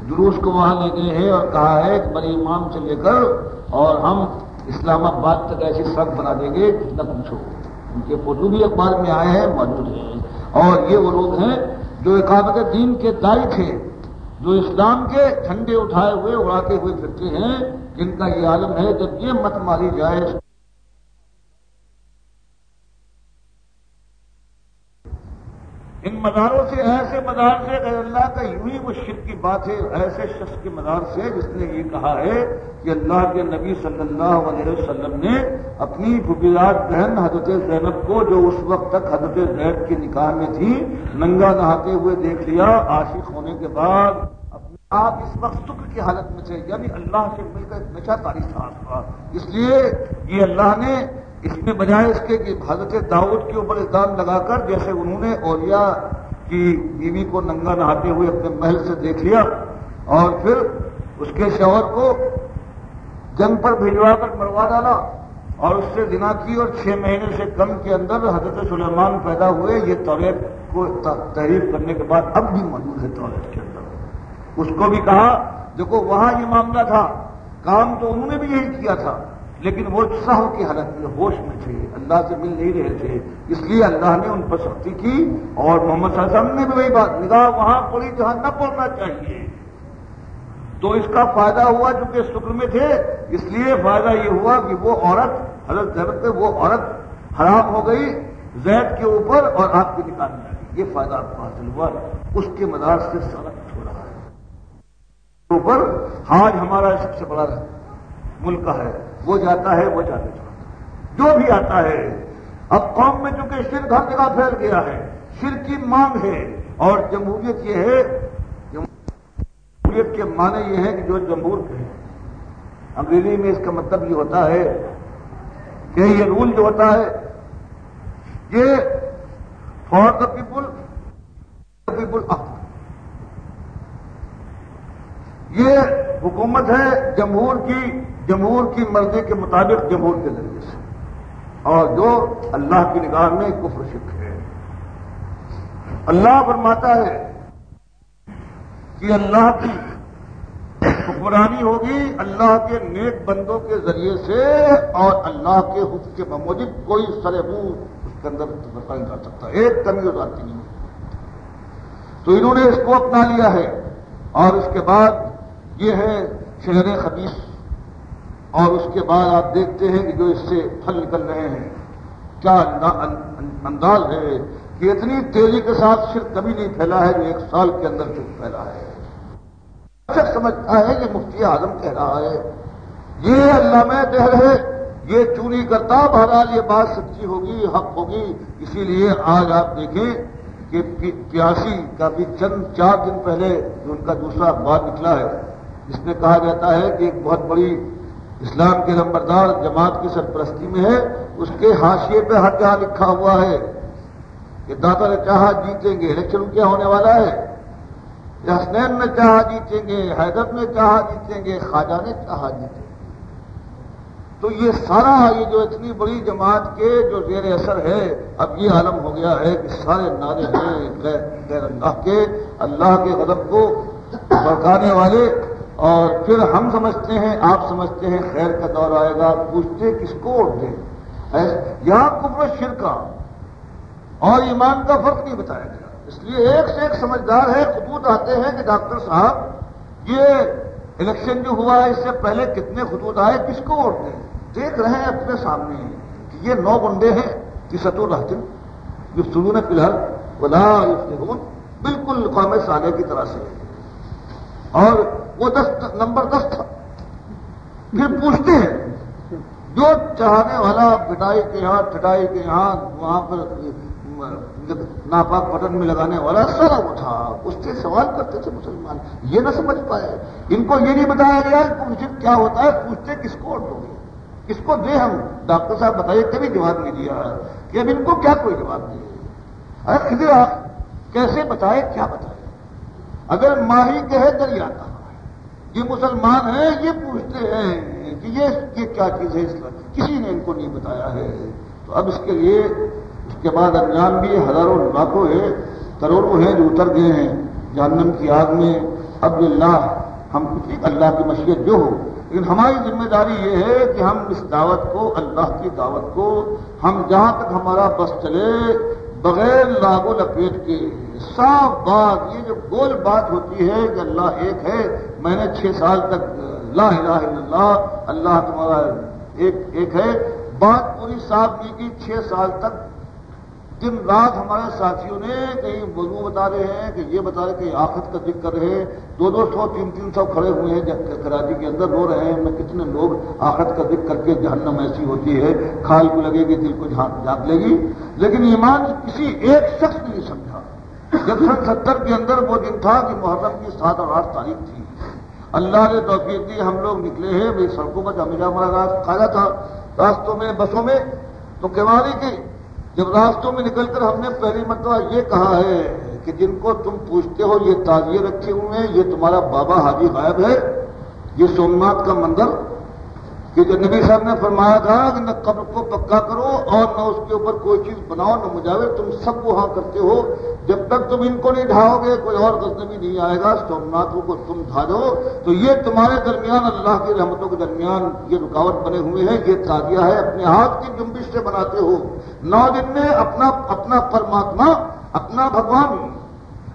جلوس کو وہاں لے گئے ہیں اور کہا ہے کہ بڑے امام سے لے کر اور ہم اسلام آباد تک ایسی سڑک بنا دیں گے نہ پوچھو ان کے فوٹو بھی اخبار میں آئے ہیں، موجود ہیں۔ اور یہ وہ لوگ ہیں جو اقامت دین کے دائی تھے، جو اسلام کے جھنڈے اٹھائے ہوئے، اڑاتے ہوئے پھرتے ہیں۔ جن کا یہ عالم ہے، جب یہ مت ماری جائے ان مزاروں سے، ایسے مزار سے غیر اللہ کا یوں ہی وہ شرک کی بات ہے، ایسے شخص کے مزار سے جس نے یہ کہا ہے کہ اللہ کے نبی صلی اللہ علیہ وسلم نے اپنی ببیات بہن حضرت زینب کو جو اس وقت تک حضرت زید کی نکاح میں تھی، ننگا نہاتے ہوئے دیکھ لیا، عاشق ہونے کے بعد آپ اس وقت شکر کی حالت میں تھے یعنی اللہ سے مل کر ہمیشہ تاریخ تھا اس لیے یہ اللہ نے اس میں بجائے اس کے کہ حضرت داؤد کے اوپر الزام لگا کر جیسے انہوں نے اولیاء کی بیوی کو ننگا نہاتے ہوئے اپنے محل سے دیکھ لیا اور پھر اس کے شوہر کو جنگ پر بھجوا کر مروا ڈالا اور اس سے دنا کی اور چھ مہینے سے کم کے اندر حضرت سلیمان پیدا ہوئے۔ یہ توریت کو تحریر کرنے کے بعد اب بھی موجود ہے توریت کے اندر۔ اس کو بھی کہا، دیکھو، وہاں یہ معاملہ تھا۔ کام تو انہوں نے بھی یہی کیا تھا۔ لیکن وہ سہو کی حالت میں ہوش میں تھے، اللہ سے مل نہیں رہے تھے۔ اس لیے اللہ نے ان پر سختی کی اور محمد صلی اللہ علیہ وسلم نے بھی وہی بات نگاہ وہاں پڑی جہاں نہ پڑنا چاہیے۔ تو اس کا فائدہ ہوا جو کہ شکر میں تھے۔ اس لیے فائدہ یہ ہوا کہ وہ عورت، حضرت زید پہ وہ عورت حرام ہو گئی، زید کے اوپر اور آپ کی نکال میں یہ فائدہ آپ کو حاصل ہوا۔ اس کے مدار سے سارا کچھ ہو رہا ہے۔ اوپر حاج ہمارا سب سے بڑا ملک ہے۔ وہ جاتا ہے، وہ جانے چاہتا جو بھی آتا ہے، اب قوم میں چونکہ شرک ہر جگہ پھیل گیا ہے، شرک کی مانگ ہے۔ اور جمہوریت یہ ہے، جمہوریت کے معنی یہ ہے کہ جو جمہور ہے انگریزی میں اس کا مطلب یہ ہوتا ہے کہ یہ رول جو ہوتا ہے، یہ for the people people of یہ حکومت ہے جمہور کی۔ جمہور کی مرضی کے مطابق جمہور کے ذریعے سے۔ اور جو اللہ کی نگاہ میں کفر شک ہے۔ اللہ فرماتا ہے کہ اللہ کی حکمرانی ہوگی اللہ کے نیک بندوں کے ذریعے سے اور اللہ کے حکم کے بموجب کوئی سر اس کے اندر نہیں کر سکتا ایک کمی ہو جاتی نہیں۔ تو انہوں نے اس کو اپنا لیا ہے۔ اور اس کے بعد یہ ہے شہر خبیص اور اس کے بعد آپ دیکھتے ہیں کہ جو اس سے پھل نکل رہے ہیں، کیا انداز ہے؟ کہ اتنی تیزی کے ساتھ صرف کبھی نہیں پھیلا ہے جو ایک سال کے اندر صرف پھیلا ہے۔ اچھا، سمجھتا ہے یہ مفتی اعظم کہہ رہا ہے، یہ اللہ میں دہر ہے، یہ چونی کرتا، بہرحال یہ بات سچی ہوگی، حق ہوگی۔ اسی لیے آج آپ دیکھیں کہ پیاسی کا بھی چند چار دن پہلے جو ان کا دوسرا اخبار نکلا ہے، جس میں کہا جاتا ہے کہ ایک بہت بڑی اسلام کے نمبردار جماعت کی سرپرستی میں ہے، اس کے حاشیے پہ ہر جہاں لکھا ہوا ہے کہ دادا نے چاہا جیتیں گے، الیکشن کیا ہونے والا ہے؟ حسنین نے چاہا جیتیں گے، حیدر نے چاہا جیتیں گے، خواجہ نے چاہا جیتیں گے۔ تو یہ سارا یہ جو اتنی بڑی جماعت کے جو زیر اثر ہے، اب یہ عالم ہو گیا ہے کہ سارے نعرے ہیں غیر اللہ کے اللہ کے غضب کو بڑکانے والے اور پھر ہم سمجھتے ہیں، آپ سمجھتے ہیں، خیر کا دور آئے گا، پوچھتے کس کو ووٹ دیں۔ یہاں کفر شرکا اور ایمان کا فرق نہیں بتایا گیا۔ اس لیے ایک سے ایک سمجھدار ہے، خطوط آتے ہیں کہ ڈاکٹر صاحب، یہ الیکشن جو ہوا ہے، اس سے پہلے کتنے خطوط آئے، کس کو ووٹ دیں؟ دیکھ رہے ہیں اپنے سامنے کہ یہ نو گنڈے ہیں کسط الحتن جو شروع فی الحال بلا بالکل قوم سالے کی طرح سے۔ اور وہ دس نمبر دس تھا۔ پھر پوچھتے ہیں، جو چاہنے والا پٹائی کے یہاں ٹٹائی کے یہاں وہاں پر ناپاک بٹن میں لگانے والا سارا وہ تھا اس سے سوال کرتے تھے مسلمان۔ یہ نہ سمجھ پائے۔ ان کو یہ نہیں بتایا گیا کہ کیا ہوتا ہے، پوچھتے کس کو دو گے۔ کس کو دے ہم؟ ڈاکٹر صاحب بتائیے کبھی جواب نہیں دیا کہ اب ان کو کیا کوئی جواب دے ارے کیسے بتائے، کیا بتائے؟ اگر ماہی کہے دریا کہا یہ مسلمان ہیں، یہ پوچھتے ہیں کہ یہ کیا چیز ہے اسلام کسی نے ان کو نہیں بتایا ہے۔ تو اب اس کے لیے، اس کے بعد انجام بھی ہزاروں لاکھوں ہے کروڑوں ہیں جو اتر گئے ہیں جہنم کی آگ میں۔ اب اللہ ہم کچھ اللہ کی مشیت جو ہو، لیکن ہماری ذمہ داری یہ ہے کہ ہم اس دعوت کو، اللہ کی دعوت کو، ہم جہاں تک ہمارا بس چلے، بغیر لاگو لپیٹ کے صاف بات، یہ جو گول بات ہوتی ہے کہ اللہ ایک ہے، میں نے چھ سال تک لا الہ الا اللہ اللہ تمہارا ایک ایک ہے۔ بات پوری صاف کی کہ چھ سال تک۔ دن رات ہمارے ساتھیوں نے کہیں وضو بتا رہے ہیں کہ یہ بتا رہے کہ آخت کا ذکر کر رہے ہیں۔ دو دو سو، تین تین سو کھڑے ہوئے ہیں، جب کراچی کے اندر رو رہے ہیں۔ میں کتنے لوگ آخت کا ذکر کر کے جہنم ایسی ہوتی ہے، کھال کو لگے گی، دل کو جاگ لے گی۔ لیکن ایمان کسی ایک شخص نے نہیں سمجھا۔ جب سن ستر کے اندر وہ دن تھا کہ محرم کی سات اور آٹھ تاریخ تھی۔ اللہ نے توفیق دی، ہم لوگ نکلے ہیں۔ بھائی سڑکوں پر جامع ہمارا کھایا تھا۔ راستوں میں، بسوں میں۔ تو کیواری کی، جب راستوں میں نکل کر ہم نے پہلی مرتبہ یہ کہا ہے کہ جن کو تم پوچھتے ہو، یہ تازیے رکھے ہوئے ہیں، یہ تمہارا بابا حاجی غائب ہے۔ یہ سومناتھ کا مندر کہ جو نبی صاحب نے فرمایا تھا کہ نہ قبر کو پکا کرو اور نہ اس کے اوپر کوئی چیز بناؤ، نہ مجاور، تم سب وہاں کرتے ہو۔ جب تک تم ان کو نہیں ڈھاؤ گے کوئی اور غزنبی نہیں آئے گا سومناتھوں کو تم ڈھا دو تو یہ تمہارے درمیان، اللہ کی رحمتوں کے درمیان یہ رکاوٹ بنے ہوئے ہیں، یہ تازیہ ہے اپنے ہاتھ کی جنبش سے بناتے ہو۔ نو دن میں اپنا اپنا پرماتما، اپنا بھگوان،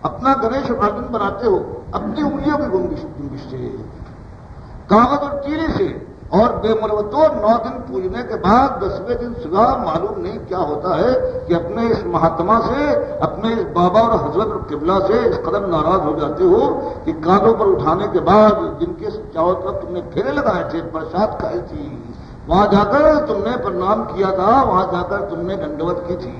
اپنا گنیش ارجن بناتے ہو، اپنی انگلیوں کی جنبش سے۔ کاغذ اور چیری سے اور بے مروتوں نو دن پوجنے کے بعد دسویں دن صبح معلوم نہیں کیا ہوتا ہے کہ اپنے اس مہاتما سے، اپنے اس بابا اور حضرت اور قبلہ سے اس قدم ناراض ہو جاتے ہو کہ کانوں پر اٹھانے کے بعد جن کے چاروں طرف تم نے پھیرے لگائے تھے پرساد کھائی تھی وہاں جا کر تم نے پرنام کیا تھا، وہاں جا کر تم نے دنڈوت کی تھی۔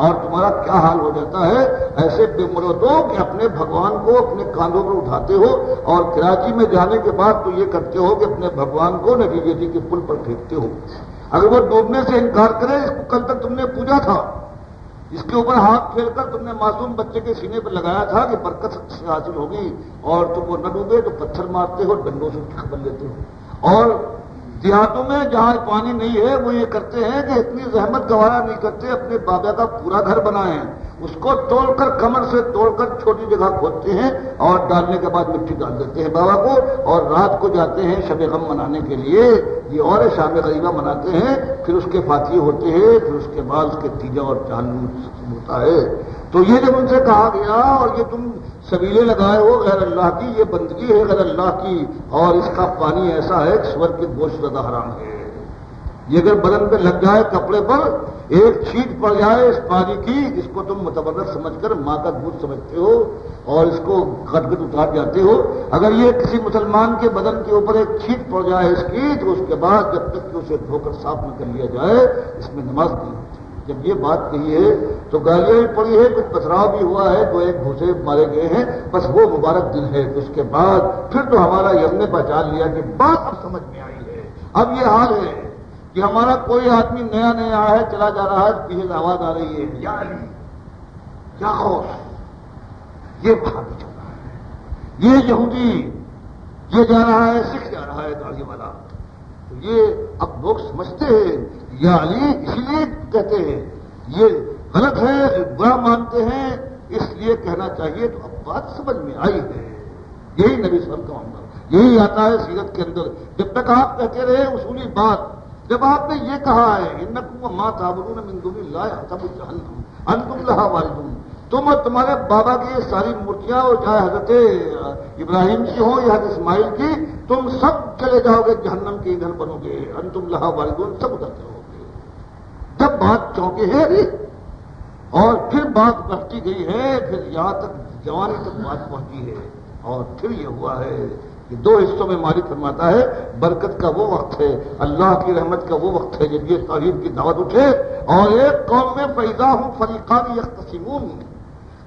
اور تمہارا کیا حال ہو جاتا ہے؟ ایسے بے مرودوں کہ اپنے بھگوان کو اپنے کاندھوں پر اٹھاتے ہو اور کراچی میں جانے کے بعد تو یہ کرتے ہو کہ اپنے بھگوان کو نبی جی, جی کے پل پر پھینکتے ہو۔ اگر وہ ڈوبنے سے انکار کرے، اس کو کل تک تم نے پوجا تھا۔ اس کے اوپر ہاتھ پھیر کر تم نے معصوم بچے کے سینے پر لگایا تھا کہ برکت سے حاصل ہوگی اور تم وہ نہ ڈوبے تو پتھر مارتے ہو، ڈنڈوں سے خبر لیتے ہو۔ اور دیہاتوں میں جہاں پانی نہیں ہے، وہ یہ کرتے ہیں کہ اتنی زحمت گوارا نہیں کرتے، اپنے بابا کا پورا گھر بنائے اس کو توڑ کر کمر سے توڑ کر چھوٹی جگہ کھودتے ہیں اور ڈالنے کے بعد مٹی ڈال دیتے ہیں بابا کو اور رات کو جاتے ہیں شب غم منانے کے لیے۔ یہ اور شام غریبہ مناتے ہیں، پھر اس کے فاتح ہوتے ہیں، پھر اس کے بعد اس کے تیجا اور چاند ہے۔ تو یہ جب ان سے کہا گیا اور یہ تم سبیلے لگائے ہو غیر اللہ کی، یہ بندگی ہے غیر اللہ کی، اور اس کا پانی ایسا ہے سور کے گوشت زیادہ حرام ہے۔ یہ اگر بدن پہ لگ جائے کپڑے پر، ایک چھیٹ پڑ جائے اس پانی کی جس کو تم متبر سمجھ کر ماں کا دودھ سمجھتے ہو اور اس کو گد گد اتار جاتے ہو۔ اگر یہ کسی مسلمان کے بدن کے اوپر ایک چھیٹ پڑ جائے اس کی، تو اس کے بعد جب تک کہ اسے دھو کر صاف نہ کر لیا جائے، اس میں نماز نہیں۔ ہوتی جب یہ بات کہی ہے تو گالیاں بھی پڑی ہے کچھ پتھراؤ بھی ہوا ہے تو ایک گھوسے مارے گئے ہیں، بس وہ مبارک دن ہے۔ اس کے بعد پھر تو ہمارا یم نے پہچان لیا کہ بات اب سمجھ میں آئی ہے۔ اب یہ حال ہے کہ ہمارا کوئی آدمی نیا نیا آیا ہے، چلا جا رہا ہے، پیچھے سے آواز آ رہی ہے، یا کیا خوف یہ چل رہا ہے۔ یہ یہودی، یہ جا رہا ہے، سکھ جا رہا ہے گاڑی والا۔ تو یہ اب لوگ سمجھتے ہیں یا علی لیے کہتے ہیں۔ یہ غلط ہے، برا مانتے ہیں، اس لیے کہنا چاہیے تو اب بات سمجھ میں آئی ہے۔ یہی نبی صاحب کا معاملہ۔ یہی آتا ہے سیرت کے اندر۔ جب تک آپ کہتے رہے اصولی بات، جب آپ نے یہ کہا ہے ان ماں تابرون مندوری لایا تب جہنم، انتم لہا والدون۔ تم اور تمہارے بابا کی یہ ساری مورتیاں اور چاہے حضرت ابراہیم کی ہوں، یا حضرت اسماعیل کی، تم سب چلے جاؤ گے جہنم کے ادھر بنو گے۔ انتم لہا والدون، سب ادھر چلو۔ جب بات چونکے ہے اور پھر بات بڑھتی گئی ہے، پھر یہاں تک جوانی تک بات پہنچی ہے۔ اور پھر یہ ہوا ہے کہ دو حصوں میں مالک فرماتا ہے، برکت کا وہ وقت ہے، اللہ کی رحمت کا وہ وقت ہے جب یہ تعلیم کی دعوت اٹھے اور ایک قوم میں پیدا ہوں فریقان یکسمون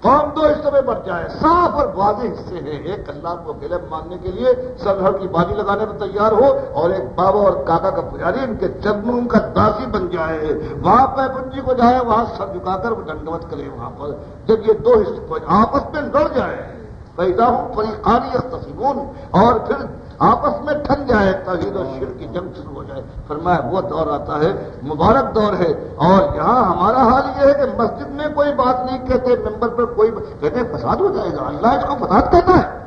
قوم دو حصوں میں بڑھ جائے۔ صاف اور واضح حصے ہیں۔ ایک اللہ کو اکیلے ماننے کے لیے سرحد کی بازی لگانے میں تیار ہو اور ایک بابا اور کاکا کا پجاری ان کے جگم ان کا داسی بن جائے۔ وہاں پہ پنجی کو جائے، وہاں سر جھکا کر وہ دنڈوت کرے وہاں پر۔ جب یہ دو حصے آپس میں لڑ جائے۔ پیدا ہوں فریقانی تصمون اور پھر آپس میں ٹھن جائے توحید اور شر کی جنگ شروع ہو جائے۔ فرمایا، وہ دور آتا ہے، مبارک دور ہے۔ اور یہاں ہمارا حال یہ ہے کہ مسجد میں کوئی بات نہیں کہتے، ممبر پر کوئی کہتے فساد ہو جائے گا۔ اللہ اس کو فساد کہتا ہے۔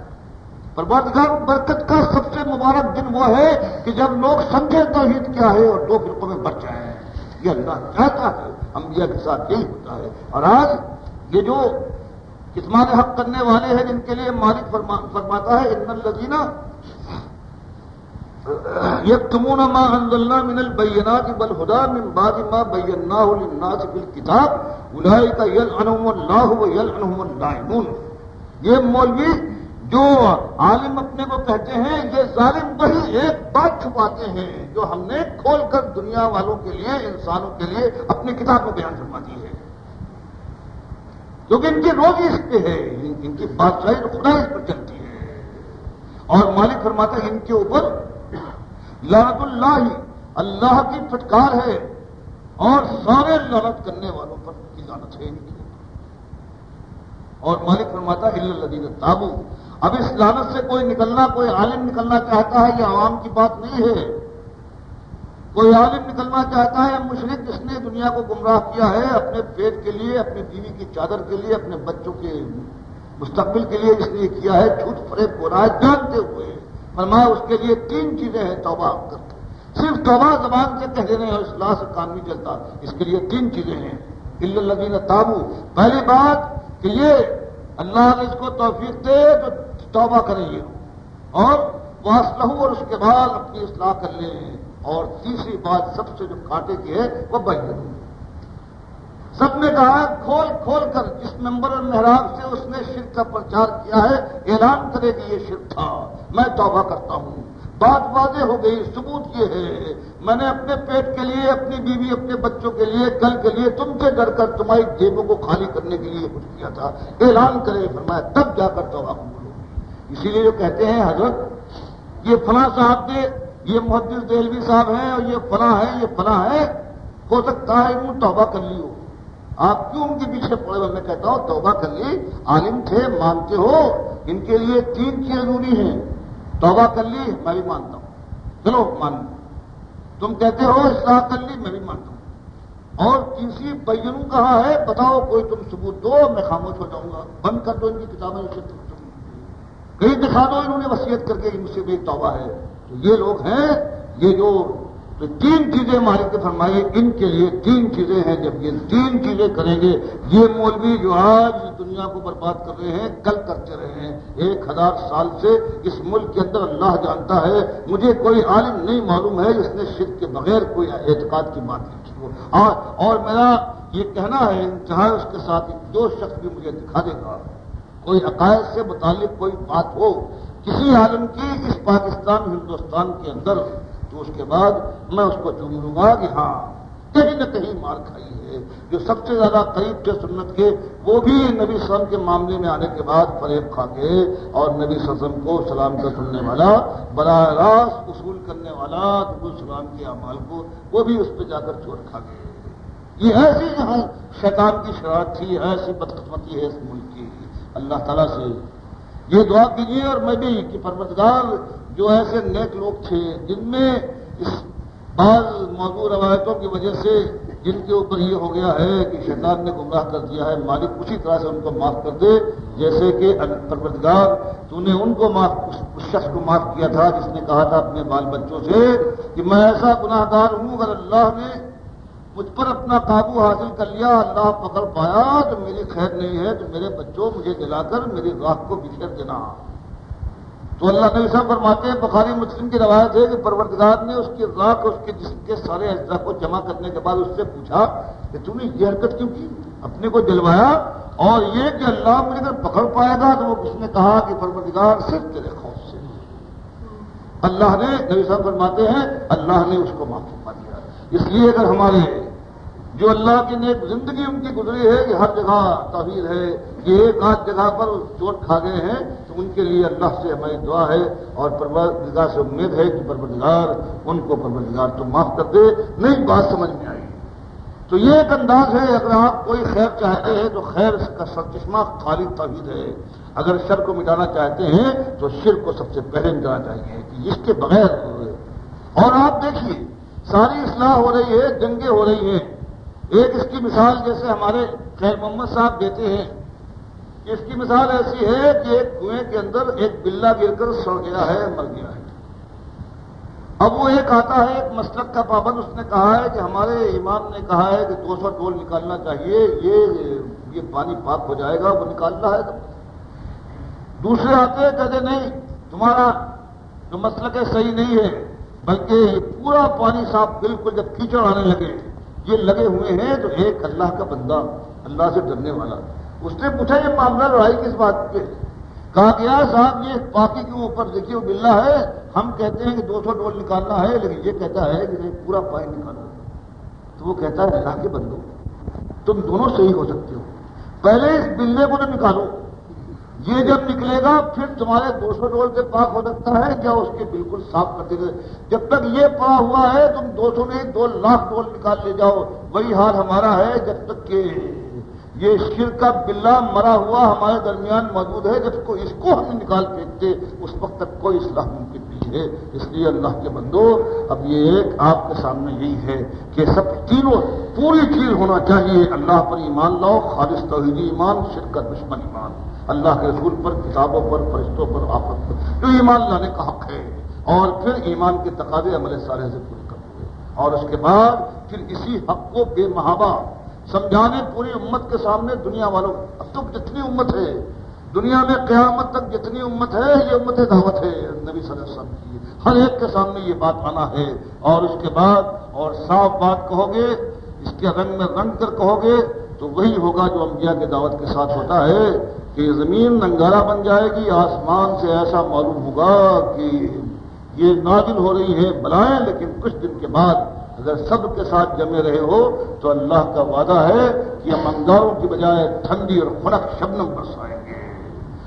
پروادگار برکت کا سب سے مبارک دن وہ ہے کہ جب لوگ سمجھے توحید کیا ہے اور دو فرقوں میں بچ جائیں۔ یہ اللہ چاہتا ہے ہم کے ساتھ یہی ہوتا ہے۔ اور آج یہ جو کسمان حق کرنے والے ہیں، جن کے لیے مالک فرماتا ہے، ان الزینہ یہ تمون ما اللہ من البینات بل خدا من بعد ما بینا للناس بالکتاب اولئک یلعنهم اللہ و یلعنهم اللاعنون. یہ مولوی جو عالم اپنے کو کہتے ہیں، یہ ظالم وہی ایک بات چھپاتے ہیں جو ہم نے کھول کر دنیا والوں کے لیے، انسانوں کے لیے اپنی کتاب میں بیان فرما دی ہے۔ کیونکہ ان کی روزی اس پہ ہے، ان کی بادشاہی خدا اس پر چلتی ہے۔ اور مالک فرماتا ہے ان کے اوپر لانت اللہ ہی اللہ کی پھٹکار ہے اور سارے لانت کرنے والوں پر کی لانت ہے ان کی اور مالک فرماتا ہے تابو اب اس لانت سے کوئی نکلنا، کوئی عالم نکلنا چاہتا ہے، یہ عوام کی بات نہیں ہے۔ کوئی عالم نکلنا چاہتا ہے مشرق جس نے دنیا کو گمراہ کیا ہے، اپنے پیٹ کے لیے، اپنی بیوی کی چادر کے لیے، اپنے بچوں کے مستقبل کے لیے جس نے یہ کیا ہے، جھوٹ فریب ہو رہا ہے جانتے ہوئے۔ فرمایا اس کے لیے تین چیزیں ہیں توبہ کر صرف توبہ زبان سے کہہ دینے اور اصلاح سے کام نہیں چلتا اس کے لیے تین چیزیں ہیں۔ الدین تابو پہلی بات کہ یہ اللہ نے اس کو توفیق دے تو توبہ کریں یہ اور واس لہو اور اس کے بعد اپنی اصلاح کر لیں۔ اور تیسری بات سب سے جو کاٹے کی ہے، وہ بہت سب نے کہا کھول کھول کر جس ممبر اور محراب سے اس نے شرک کا پرچار کیا ہے، اعلان کرے کہ یہ شرک تھا۔ میں توبہ کرتا ہوں۔ بات واضح ہو گئی، ثبوت یہ ہے۔ میں نے اپنے پیٹ کے لیے، اپنی بیوی، اپنے بچوں کے لیے، کل کے لیے، تم سے ڈر کر تمہاری جیبوں کو خالی کرنے کے لیے کچھ کیا تھا۔ اعلان کرے، فرمایا، تب جا کر توبہ بولو اسی لیے جو کہتے ہیں، حضرت، یہ فلاں صاحب کے یہ محدث دہلوی صاحب ہیں اور یہ فلاں ہے یہ فلاں ہے ہو سکتا ہے انہوں توبہ کر لی ہو۔ آپ کیوں ان کے پیچھے پڑے ہوئے؟ میں کہتا ہوں، توبہ کر لی عالم تھے، مانتے ہو، ان کے لیے تین چیز ضروری ہیں۔ توبہ کر لی، میں بھی مانتا ہوں۔ چلو، مان تم کہتے ہو، اصلاح کر لی، میں بھی مانتا ہوں۔ اور تیسری بینوں کہا ہے؟ بتاؤ، کوئی تم ثبوت دو، میں خاموش ہو جاؤں گا۔ بند کر دو ان کی کتابیں کہیں دکھا دو، انہوں نے وصیت کر کے مجھ سے بھی توبہ ہے۔ تو یہ لوگ ہیں، یہ جو تو تین چیزیں مالک نے فرمائی، ان کے لیے تین چیزیں ہیں۔ جب یہ تین چیزیں کریں گے، یہ مولوی جو آج دنیا کو برباد کر رہے ہیں، کل کرتے رہے ہیں۔ ایک ہزار سال سے اس ملک کے اندر اللہ جانتا ہے۔ مجھے کوئی عالم نہیں معلوم ہے جس نے شرک کے بغیر کوئی اعتقاد کی بات نہیں کی۔ ہو اور میرا یہ کہنا ہے چاہے اس کے ساتھ دو شخص بھی مجھے دکھا دے گا۔ کوئی عقائد سے متعلق کوئی بات ہو، کسی عالم کی اس پاکستان، ہندوستان کے اندر تو اس کے بعد میں اس کو چن لوں گا کہ ہاں کہیں نہ کہیں مار کھائی ہے۔ جو سب سے زیادہ قریب تھے سنت کے، وہ بھی نبی سلم کے معاملے میں آنے کے بعد فریب کھا کے اور نبی سسم کو سلام کا سننے والا، براہ راست اصول کرنے والا نبی السلام کے اعمال کو، وہ بھی اس پہ جا کر چور کھا گئے یہ ایسی یہاں شیطان کی شرارت تھی، ایسی بدقسمتی ہے اس ملک کی۔ اللہ تعالیٰ سے یہ دعا کیجیے اور میں بھی کہ پروتگار جو ایسے نیک لوگ تھے جن میں اس بعض موضوع روایتوں کی وجہ سے جن کے اوپر یہ ہو گیا ہے کہ شیطان نے گمراہ کر دیا ہے، مالک اسی طرح سے ان کو معاف کر دے، جیسے کہ پروردگار، تو نے ان کو معاف، اس شخص کو معاف کیا تھا جس نے کہا تھا اپنے بال بچوں سے کہ میں ایسا گناہ گار ہوں، اگر اللہ نے مجھ پر اپنا قابو حاصل کر لیا، اللہ پکڑ پایا، تو میری خیر نہیں ہے، تو میرے بچوں مجھے جلا کر، میری راہ کو بکھیر دینا۔ تو اللہ نبی صاحب فرماتے ہیں، بخاری مسلم کی روایت ہے کہ پروردگار نے اس کی راک اس کے جسم کے سارے اجزاء کو جمع کرنے کے بعد اس سے پوچھا کہ تم نے یہ حرکت کیوں کی؟ اپنے کو جلوایا اور یہ کہ اللہ مجھے اگر پکڑ پائے گا تو وہ کس نے کہا کہ پروردگار صرف تیرے خوف سے۔ اللہ نے، نبی صاحب فرماتے ہیں، اللہ نے اس کو معاف فرما دیا اس لیے اگر ہمارے جو اللہ کی نیک زندگی ان کی گزری ہے کہ ہر جگہ تعبیر ہے کہ ایک آدھ جگہ پر چوٹ کھا گئے ہیں، تو ان کے لیے اللہ سے ہماری دعا ہے اور پروردگار سے امید ہے کہ پروردگار ان کو پروردگار تو معاف کر دے نہیں بات سمجھ میں آئی۔ تو یہ ایک انداز ہے، اگر آپ کوئی خیر چاہتے ہیں تو خیر کا سرچشمہ خالی توحید ہے۔ اگر شر کو مٹانا چاہتے ہیں تو شر کو سب سے پہلے مٹانا چاہیے کہ اس کے بغیر۔ اور آپ دیکھیے، ساری اصلاح ہو رہی ہے، جنگیں ہو رہی ہیں۔ ایک اس کی مثال جیسے ہمارے خیر محمد صاحب دیتے ہیں، اس کی مثال ایسی ہے کہ ایک کنویں کے اندر ایک بلا گر کر سڑ گیا ہے، مر گیا ہے۔ اب وہ ایک آتا ہے، ایک مسلک کا پابند اس نے کہا ہے کہ ہمارے امام نے کہا ہے کہ دو سو ٹول نکالنا چاہیے، یہ یہ پانی پاک ہو جائے گا، وہ نکالنا ہے۔ دوسرے آتے ہیں، کہتے نہیں، تمہارا جو مسلک ہے، صحیح نہیں ہے، بلکہ پورا پانی صاف بالکل جب کیچڑ آنے لگے۔ یہ لگے ہوئے ہیں تو ایک اللہ کا بندہ اللہ سے ڈرنے والا۔ اس نے پوچھا یہ معاملہ لڑائی کس بات پہ؟ کہا گیا صاحب یہ پاکی کے اوپر دیکھیے وہ بلّہ ہے، ہم کہتے ہیں کہ دو سو ڈول نکالنا ہے، لیکن یہ کہتا ہے کہ پورا پانی نکالنا تو وہ کہتا ہے اللہ کے بندو تم دونوں صحیح ہو سکتے ہو۔ پہلے اس بلے کو تو نکالو۔ یہ جب نکلے گا، پھر تمہارے دو سو ڈول سے پاک ہو سکتا ہے کیا اس کے بالکل صاف کرتے گئے جب تک یہ پڑا ہوا ہے، تم دو سو نہیں دو لاکھ ڈول نکال لے جاؤ۔ وہی حال ہمارا ہے جب تک کہ یہ شیر کا بلا مرا ہوا ہمارے درمیان موجود ہے۔ جب کو اس کو ہم نکال پھینکتے اس وقت تک کوئی اصلاح ممکن نہیں ہے۔ اس لیے اللہ کے بندو، اب یہ ایک آپ کے سامنے یہی ہے کہ سب تینوں پوری چیز ہونا چاہیے۔ اللہ پر ایمان لاؤ، خالص توحیدی ایمان شرکت دشمن ایمان۔ اللہ کے رسول پر، کتابوں پر، فرشتوں پر، آفت پر۔ جو ایمان لانے کا حق ہے، اور پھر ایمان کے تقاضے عمل سارے سے پورے کرتے اور اس کے بعد پھر اسی حق کو بے محابہ سمجھانے پوری امت کے سامنے دنیا والوں، اب تک جتنی امت ہے، دنیا میں قیامت تک جتنی امت ہے، یہ امت دعوت ہے۔ نبی صلی اللہ علیہ وسلم کی ہر ایک کے سامنے یہ بات آنا ہے۔ اور اس کے بعد، اور صاف بات کہو گے، اس کے رنگ میں رنگ کر کہو گے، تو وہی ہوگا جو انبیاء کے دعوت کے ساتھ ہوتا ہے۔ کہ زمین ننگارا بن جائے گی، آسمان سے ایسا معلوم ہوگا کہ یہ نازل ہو رہی ہے بلائیں، لیکن کچھ دن کے بعد اگر سب کے ساتھ جمے رہے ہو تو اللہ کا وعدہ ہے کہ ہم انگاروں کی بجائے ٹھنڈی اور خنک شبنم برسائیں گے۔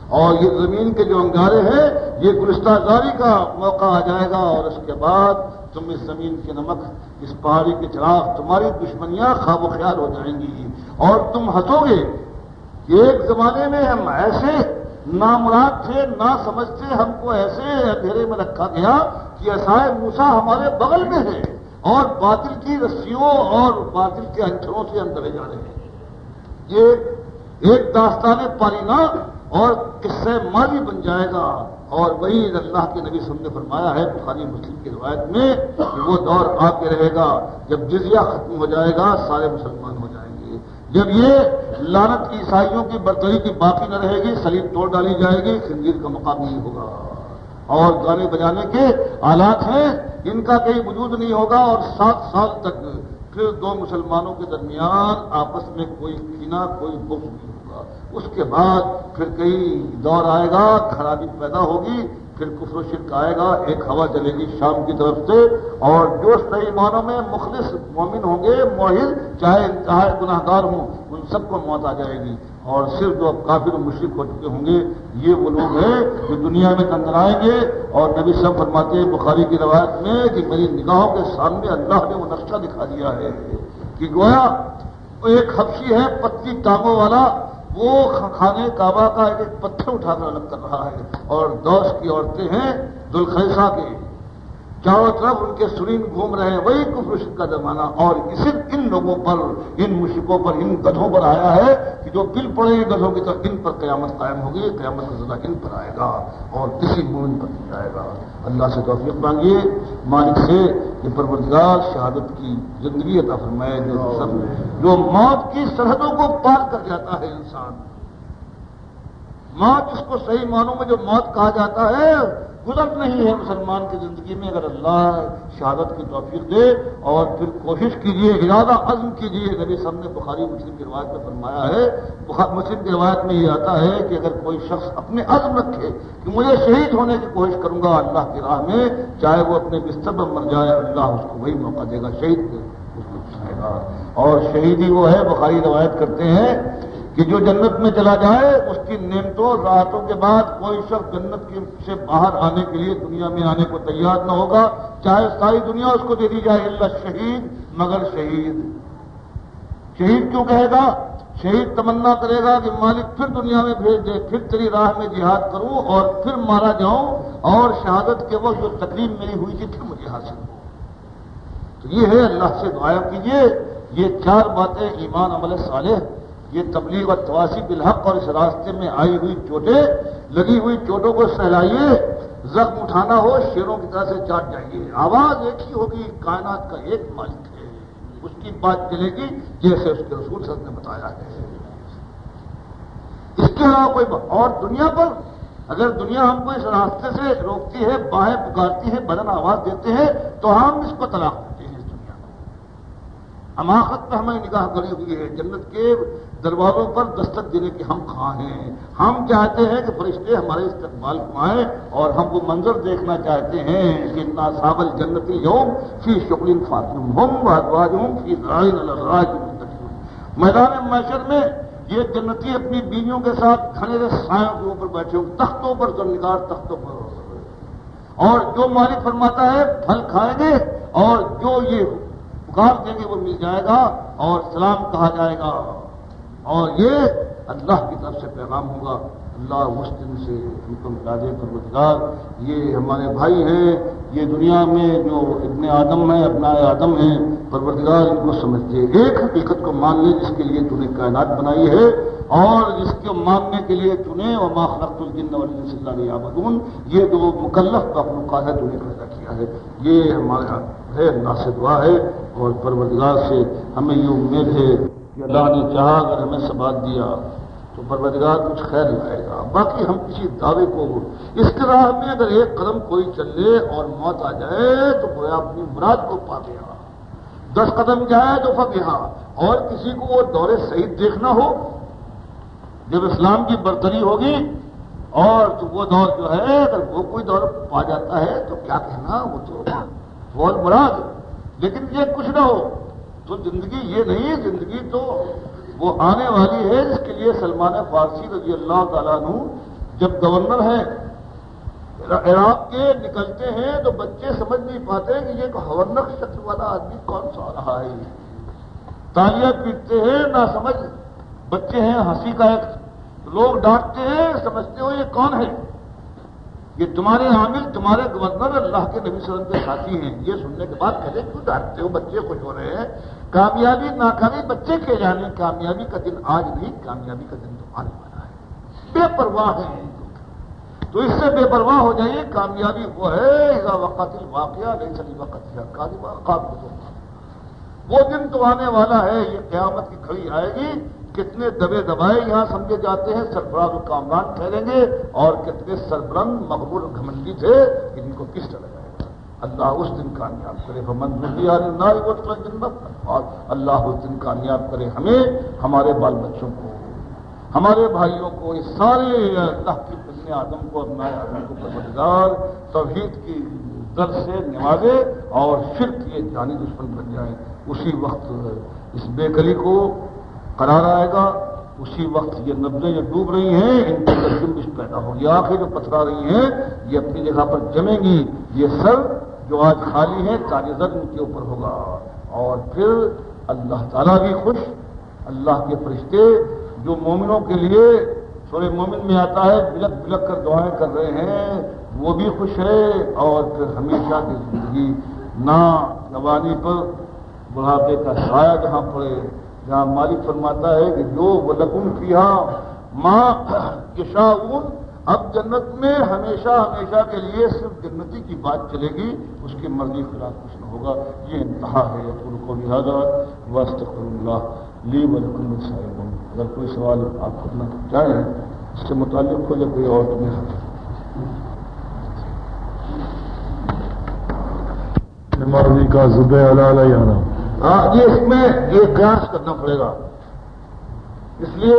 اور یہ زمین کے جو انگارے ہیں، یہ گلستہ زاری کا موقع آ جائے گا اور اس کے بعد تم اس زمین کے نمک، اس پہاڑی کے چراغ، تمہاری دشمنیاں خواب و خیال ہو جائیں گی اور تم ہنسو گے ایک زمانے میں ہم ایسے نامراد تھے، نہ سمجھتے، ہم کو ایسے اندھیرے میں رکھا گیا کہ ایسائے موسا ہمارے بغل میں ہے اور باطل کی رسیوں اور باطل کے انچروں سے اندرے جا رہے ہیں۔ یہ ایک داستان پارینا اور قصے ماضی بن جائے گا اور وہی اللہ کے نبی سب نے فرمایا ہے، بخاری مسلم کی روایت میں کہ وہ دور آ کے رہے گا، جب جزیہ ختم ہو جائے گا، سارے مسلمان ہو جائیں گے۔ جب یہ لانت عیسائیوں کی برتری کی باقی نہ رہے گی سلیب توڑ ڈالی جائے گی، خنزیر کا مقام نہیں ہوگا۔ اور گانے بجانے کے آلات ہیں، ان کا کہیں وجود نہیں ہوگا اور سات سال تک پھر دو مسلمانوں کے درمیان آپس میں کوئی کینا کوئی بخ نہیں ہوگا۔ اس کے بعد پھر کئی دور آئے گا، خرابی پیدا ہوگی۔ پھر کفر و شرک آئے گا، ایک ہوا چلے گی شام کی طرف سے، اور جو صحیح معنوں میں مخلص مومن ہوں گے موہر چاہے انتہا گناہ گار ہوں، ان سب کو موت آ جائے گی۔ اور صرف جو اب کافر مشرق ہو چکے ہوں گے، یہ وہ لوگ ہیں جو دنیا میں نظر آئیں گے۔ اور نبی صاحب فرماتے ہیں، بخاری کی روایت میں، کہ میری نگاہوں کے سامنے اللہ نے وہ نقشہ دکھا دیا ہے۔ کہ گویا، ایک حفشی ہے، پتی ٹانگوں والا وہ کھانے کعبہ کا ایک پتھر اٹھا کر الگ کر رہا ہے اور دوست کی عورتیں ہیں دلخیسا کے۔ چاروں طرف ان کے سرین گھوم رہے ہیں وہی کفر کا زمانہ۔ اور اسی ان لوگوں پر ان مشکوں پر ان گدھوں پر آیا ہے کہ جو بل پڑے ہیں گدھوں کی طرف ان پر قیامت قائم ہوگی قیامت کا زدہ ان پر آئے گا اور کسی مومن پر نہیں آئے گا۔ اللہ سے توفیق مانگیے۔ مالک سے یہ پروردگار شہادت کی زندگی عطا فرمائے جو جو موت کی سرحدوں کو پار کر جاتا ہے انسان۔ موت اس کو صحیح معنوں میں جو موت کہا جاتا ہے گزر نہیں ہے مسلمان کی زندگی میں۔ اگر اللہ شہادت کی توفیق دے اور پھر کوشش کیجیے ارادہ عزم کیجیے۔ نبی سب نے بخاری مسلم کی روایت میں فرمایا ہے مسلم کی روایت میں یہ آتا ہے کہ اگر کوئی شخص اپنے عزم رکھے کہ مجھے شہید ہونے کی کوشش کروں گا، اللہ کی راہ میں چاہے وہ اپنے بستر میں مر جائے، اللہ اس کو وہی موقع دے گا، شہید اس کو گا۔ اور شہیدی وہ ہے، بخاری روایت کرتے ہیں کہ جو جنت میں چلا جائے، اس کی نعمتوں راحتوں کے بعد کوئی شخص جنت کی سے باہر آنے کے لیے دنیا میں آنے کو تیار نہ ہوگا، چاہے ساری دنیا اس کو دے دی جائے اللہ شہید، مگر شہید۔ شہید کیوں کہے گا؟ شہید تمنا کرے گا کہ مالک پھر دنیا میں بھیج دے، پھر تیری راہ میں جہاد کروں اور پھر مارا جاؤں اور شہادت کے وقت جو تکلیف میری ہوئی تھی، پھر مجھے حاصل ہو۔ تو یہ ہے اللہ سے دعا کیجیے یہ چار باتیں ایمان عمل صالح یہ تبلیغ اور تواسی بالحق اور اس راستے میں آئی ہوئی چوٹیں، لگی ہوئی چوٹوں کو سہلائیے، زخم اٹھانا ہو، شیروں کی طرح سے چاٹ جائیے۔ آواز ایک ہی ہوگی، کائنات کا ایک مالک ہے۔ اس کی بات چلے گی، جیسے اس کے رسول صاحب نے بتایا ہے۔ اس کے علاوہ کوئی اور دنیا پر؟ اگر دنیا ہم کو اس راستے سے روکتی ہے، باہیں پکارتی ہے، بدن آواز دیتے ہیں، تو ہم اس کو طلاق دیتے ہیں، اس دنیا کو۔ ہماخت پہ ہمیں نگاہ کری ہوئی ہے، جنت کے دروازوں پر دستک دینے کی ہم کھاں ہیں۔ ہم چاہتے ہیں کہ فرشتے ہمارے استقبال کو آئیں اور ہم وہ منظر دیکھنا چاہتے ہیں کہ اتنا صابل جنتی یوم فی شکل فاطم ہوں فی راج میدان معاشر میں یہ جنتی اپنی بیویوں کے ساتھ کھڑے سایوں کے اوپر بیٹھے ہوں تختوں پر جو نگار تختوں پر اور جو مالک فرماتا ہے، پھل کھائیں گے اور جو یہ پکار دیں گے وہ مل جائے گا اور سلام کہا جائے گا۔ اور یہ اللہ کی طرف سے پیغام ہوگا۔ اللہ اس دن سے ان کو ملا دے پروتگار یہ ہمارے بھائی ہیں، یہ دنیا میں جو ابن آدم ہیں اپنا آدم ہیں، پروردگار، ان کو سمجھتے، ایک حقیقت کو مان لے، جس کے لیے تم نے کائنات بنائی ہے، اور جس کو ماننے کے لیے چنے اور ماخلق الجن صلی اللہ علیہ یہ جو مکلف کا مقاصد ہے تمہیں پیدا کیا ہے۔ یہ ہمارا ہے اللہ سے دعا ہے، اور پروردگار سے ہمیں یہ امید ہے۔ کہ اللہ نے چاہا اگر ہمیں سبات دیا تو پروردگار کچھ خیر لائے گا۔ باقی ہم کسی دعوے کو اس کے راہ میں اگر ایک قدم کوئی چل لے اور موت آ جائے تو وہ اپنی مراد کو پا گیا دس قدم جائے تو فقہ اور کسی کو وہ دورے صحیح دیکھنا ہو، جب اسلام کی برتری ہوگی اور تو وہ دور جو ہے، اگر وہ کوئی دور پا جاتا ہے تو کیا کہنا؟ وہ تو بہت مراد۔ لیکن یہ کچھ نہ ہو۔ تو زندگی یہ نہیں ہے، زندگی تو وہ آنے والی ہے جس کے لیے سلمان فارسی رضی اللہ تعالیٰ عنہ جب گورنر ہے عراق کے نکلتے ہیں تو بچے سمجھ نہیں پاتے کہ یہ ہورنک شکل والا آدمی کون سا آ رہا ہے۔ تالیاں پیٹتے ہیں، نہ سمجھ، بچے ہیں، ہنسی کا ایک لوگ ڈانٹتے ہیں، سمجھتے ہو یہ کون ہے؟ یہ تمہارے عامل تمہارے گورنر اللہ کے نبی صلی اللہ علیہ وسلم کے ساتھی ہیں۔ یہ سننے کے بعد کہتے کیوں ڈانٹتے ہو؟ بچے خوش ہو رہے ہیں۔ کامیابی، ناکامی، بچے کے جانے کامیابی کا دن آج نہیں کامیابی کا دن تو آنے والا ہے۔ بے پرواہ ہے تو اس سے بے پرواہ ہو جائیے، کامیابی وہ ہے وقت واقعہ نہیں چلی وقت وہ دن تو آنے والا ہے، یہ قیامت کی کھڑی آئے گی۔ کتنے دبے دبائے یہاں سمجھے جاتے ہیں سربراہ کامران ٹھہریں گے اور کتنے سربرنگ مقبول گھمنڈی تھے، ان کو کس طرح اللہ اس دن کامیاب کرے جنت اور اللہ اس دن کامیاب کرے ہمیں، ہمارے بال بچوں کو، ہمارے بھائیوں کو، اس سارے اللہ کی بن آدم کو اپنا آدم کو پروردگار، توحید کی در سے نوازے اور پھر یہ جانی دشمن بن جائیں۔ اسی وقت اس بے کلی کو قرار آئے گا، اسی وقت یہ نبزیں جو ڈوب رہی ہیں، ان کے اندر جنبش پیدا ہوگی آنکھیں جو پتھرا رہی ہیں، یہ اپنی جگہ پر جمیں گی۔ یہ سر جو آج خالی ہے تاریخ ان کے اوپر ہوگا۔ اور پھر اللہ تعالیٰ بھی خوش، اللہ کے فرشتے جو مومنوں کے لیے سورے مومن میں آتا ہے، بلک بلک کر دعائیں کر رہے ہیں، وہ بھی خوش ہے۔ اور پھر ہمیشہ کی زندگی نہ نوانی پر بڑھاپے کا سایہ جہاں پڑے۔ جہاں مالک فرماتا ہے کہ جو وہ لکم کیا ماں کشاون اب جنت میں ہمیشہ ہمیشہ کے لیے صرف جنتی کی بات چلے گی، اس کی مرضی خلاف کچھ نہ ہوگا۔ یہ انتہا ہے یقین کو لہٰذا وسط اللہ لی ولکم صاحب اگر کوئی سوال آپ کرنا چاہیں اس سے متعلق ہو یا کوئی اور تمہیں نمازی کا زبہ علیہ ہاں، یہ اس میں یہ قیاس کرنا پڑے گا۔ اس لیے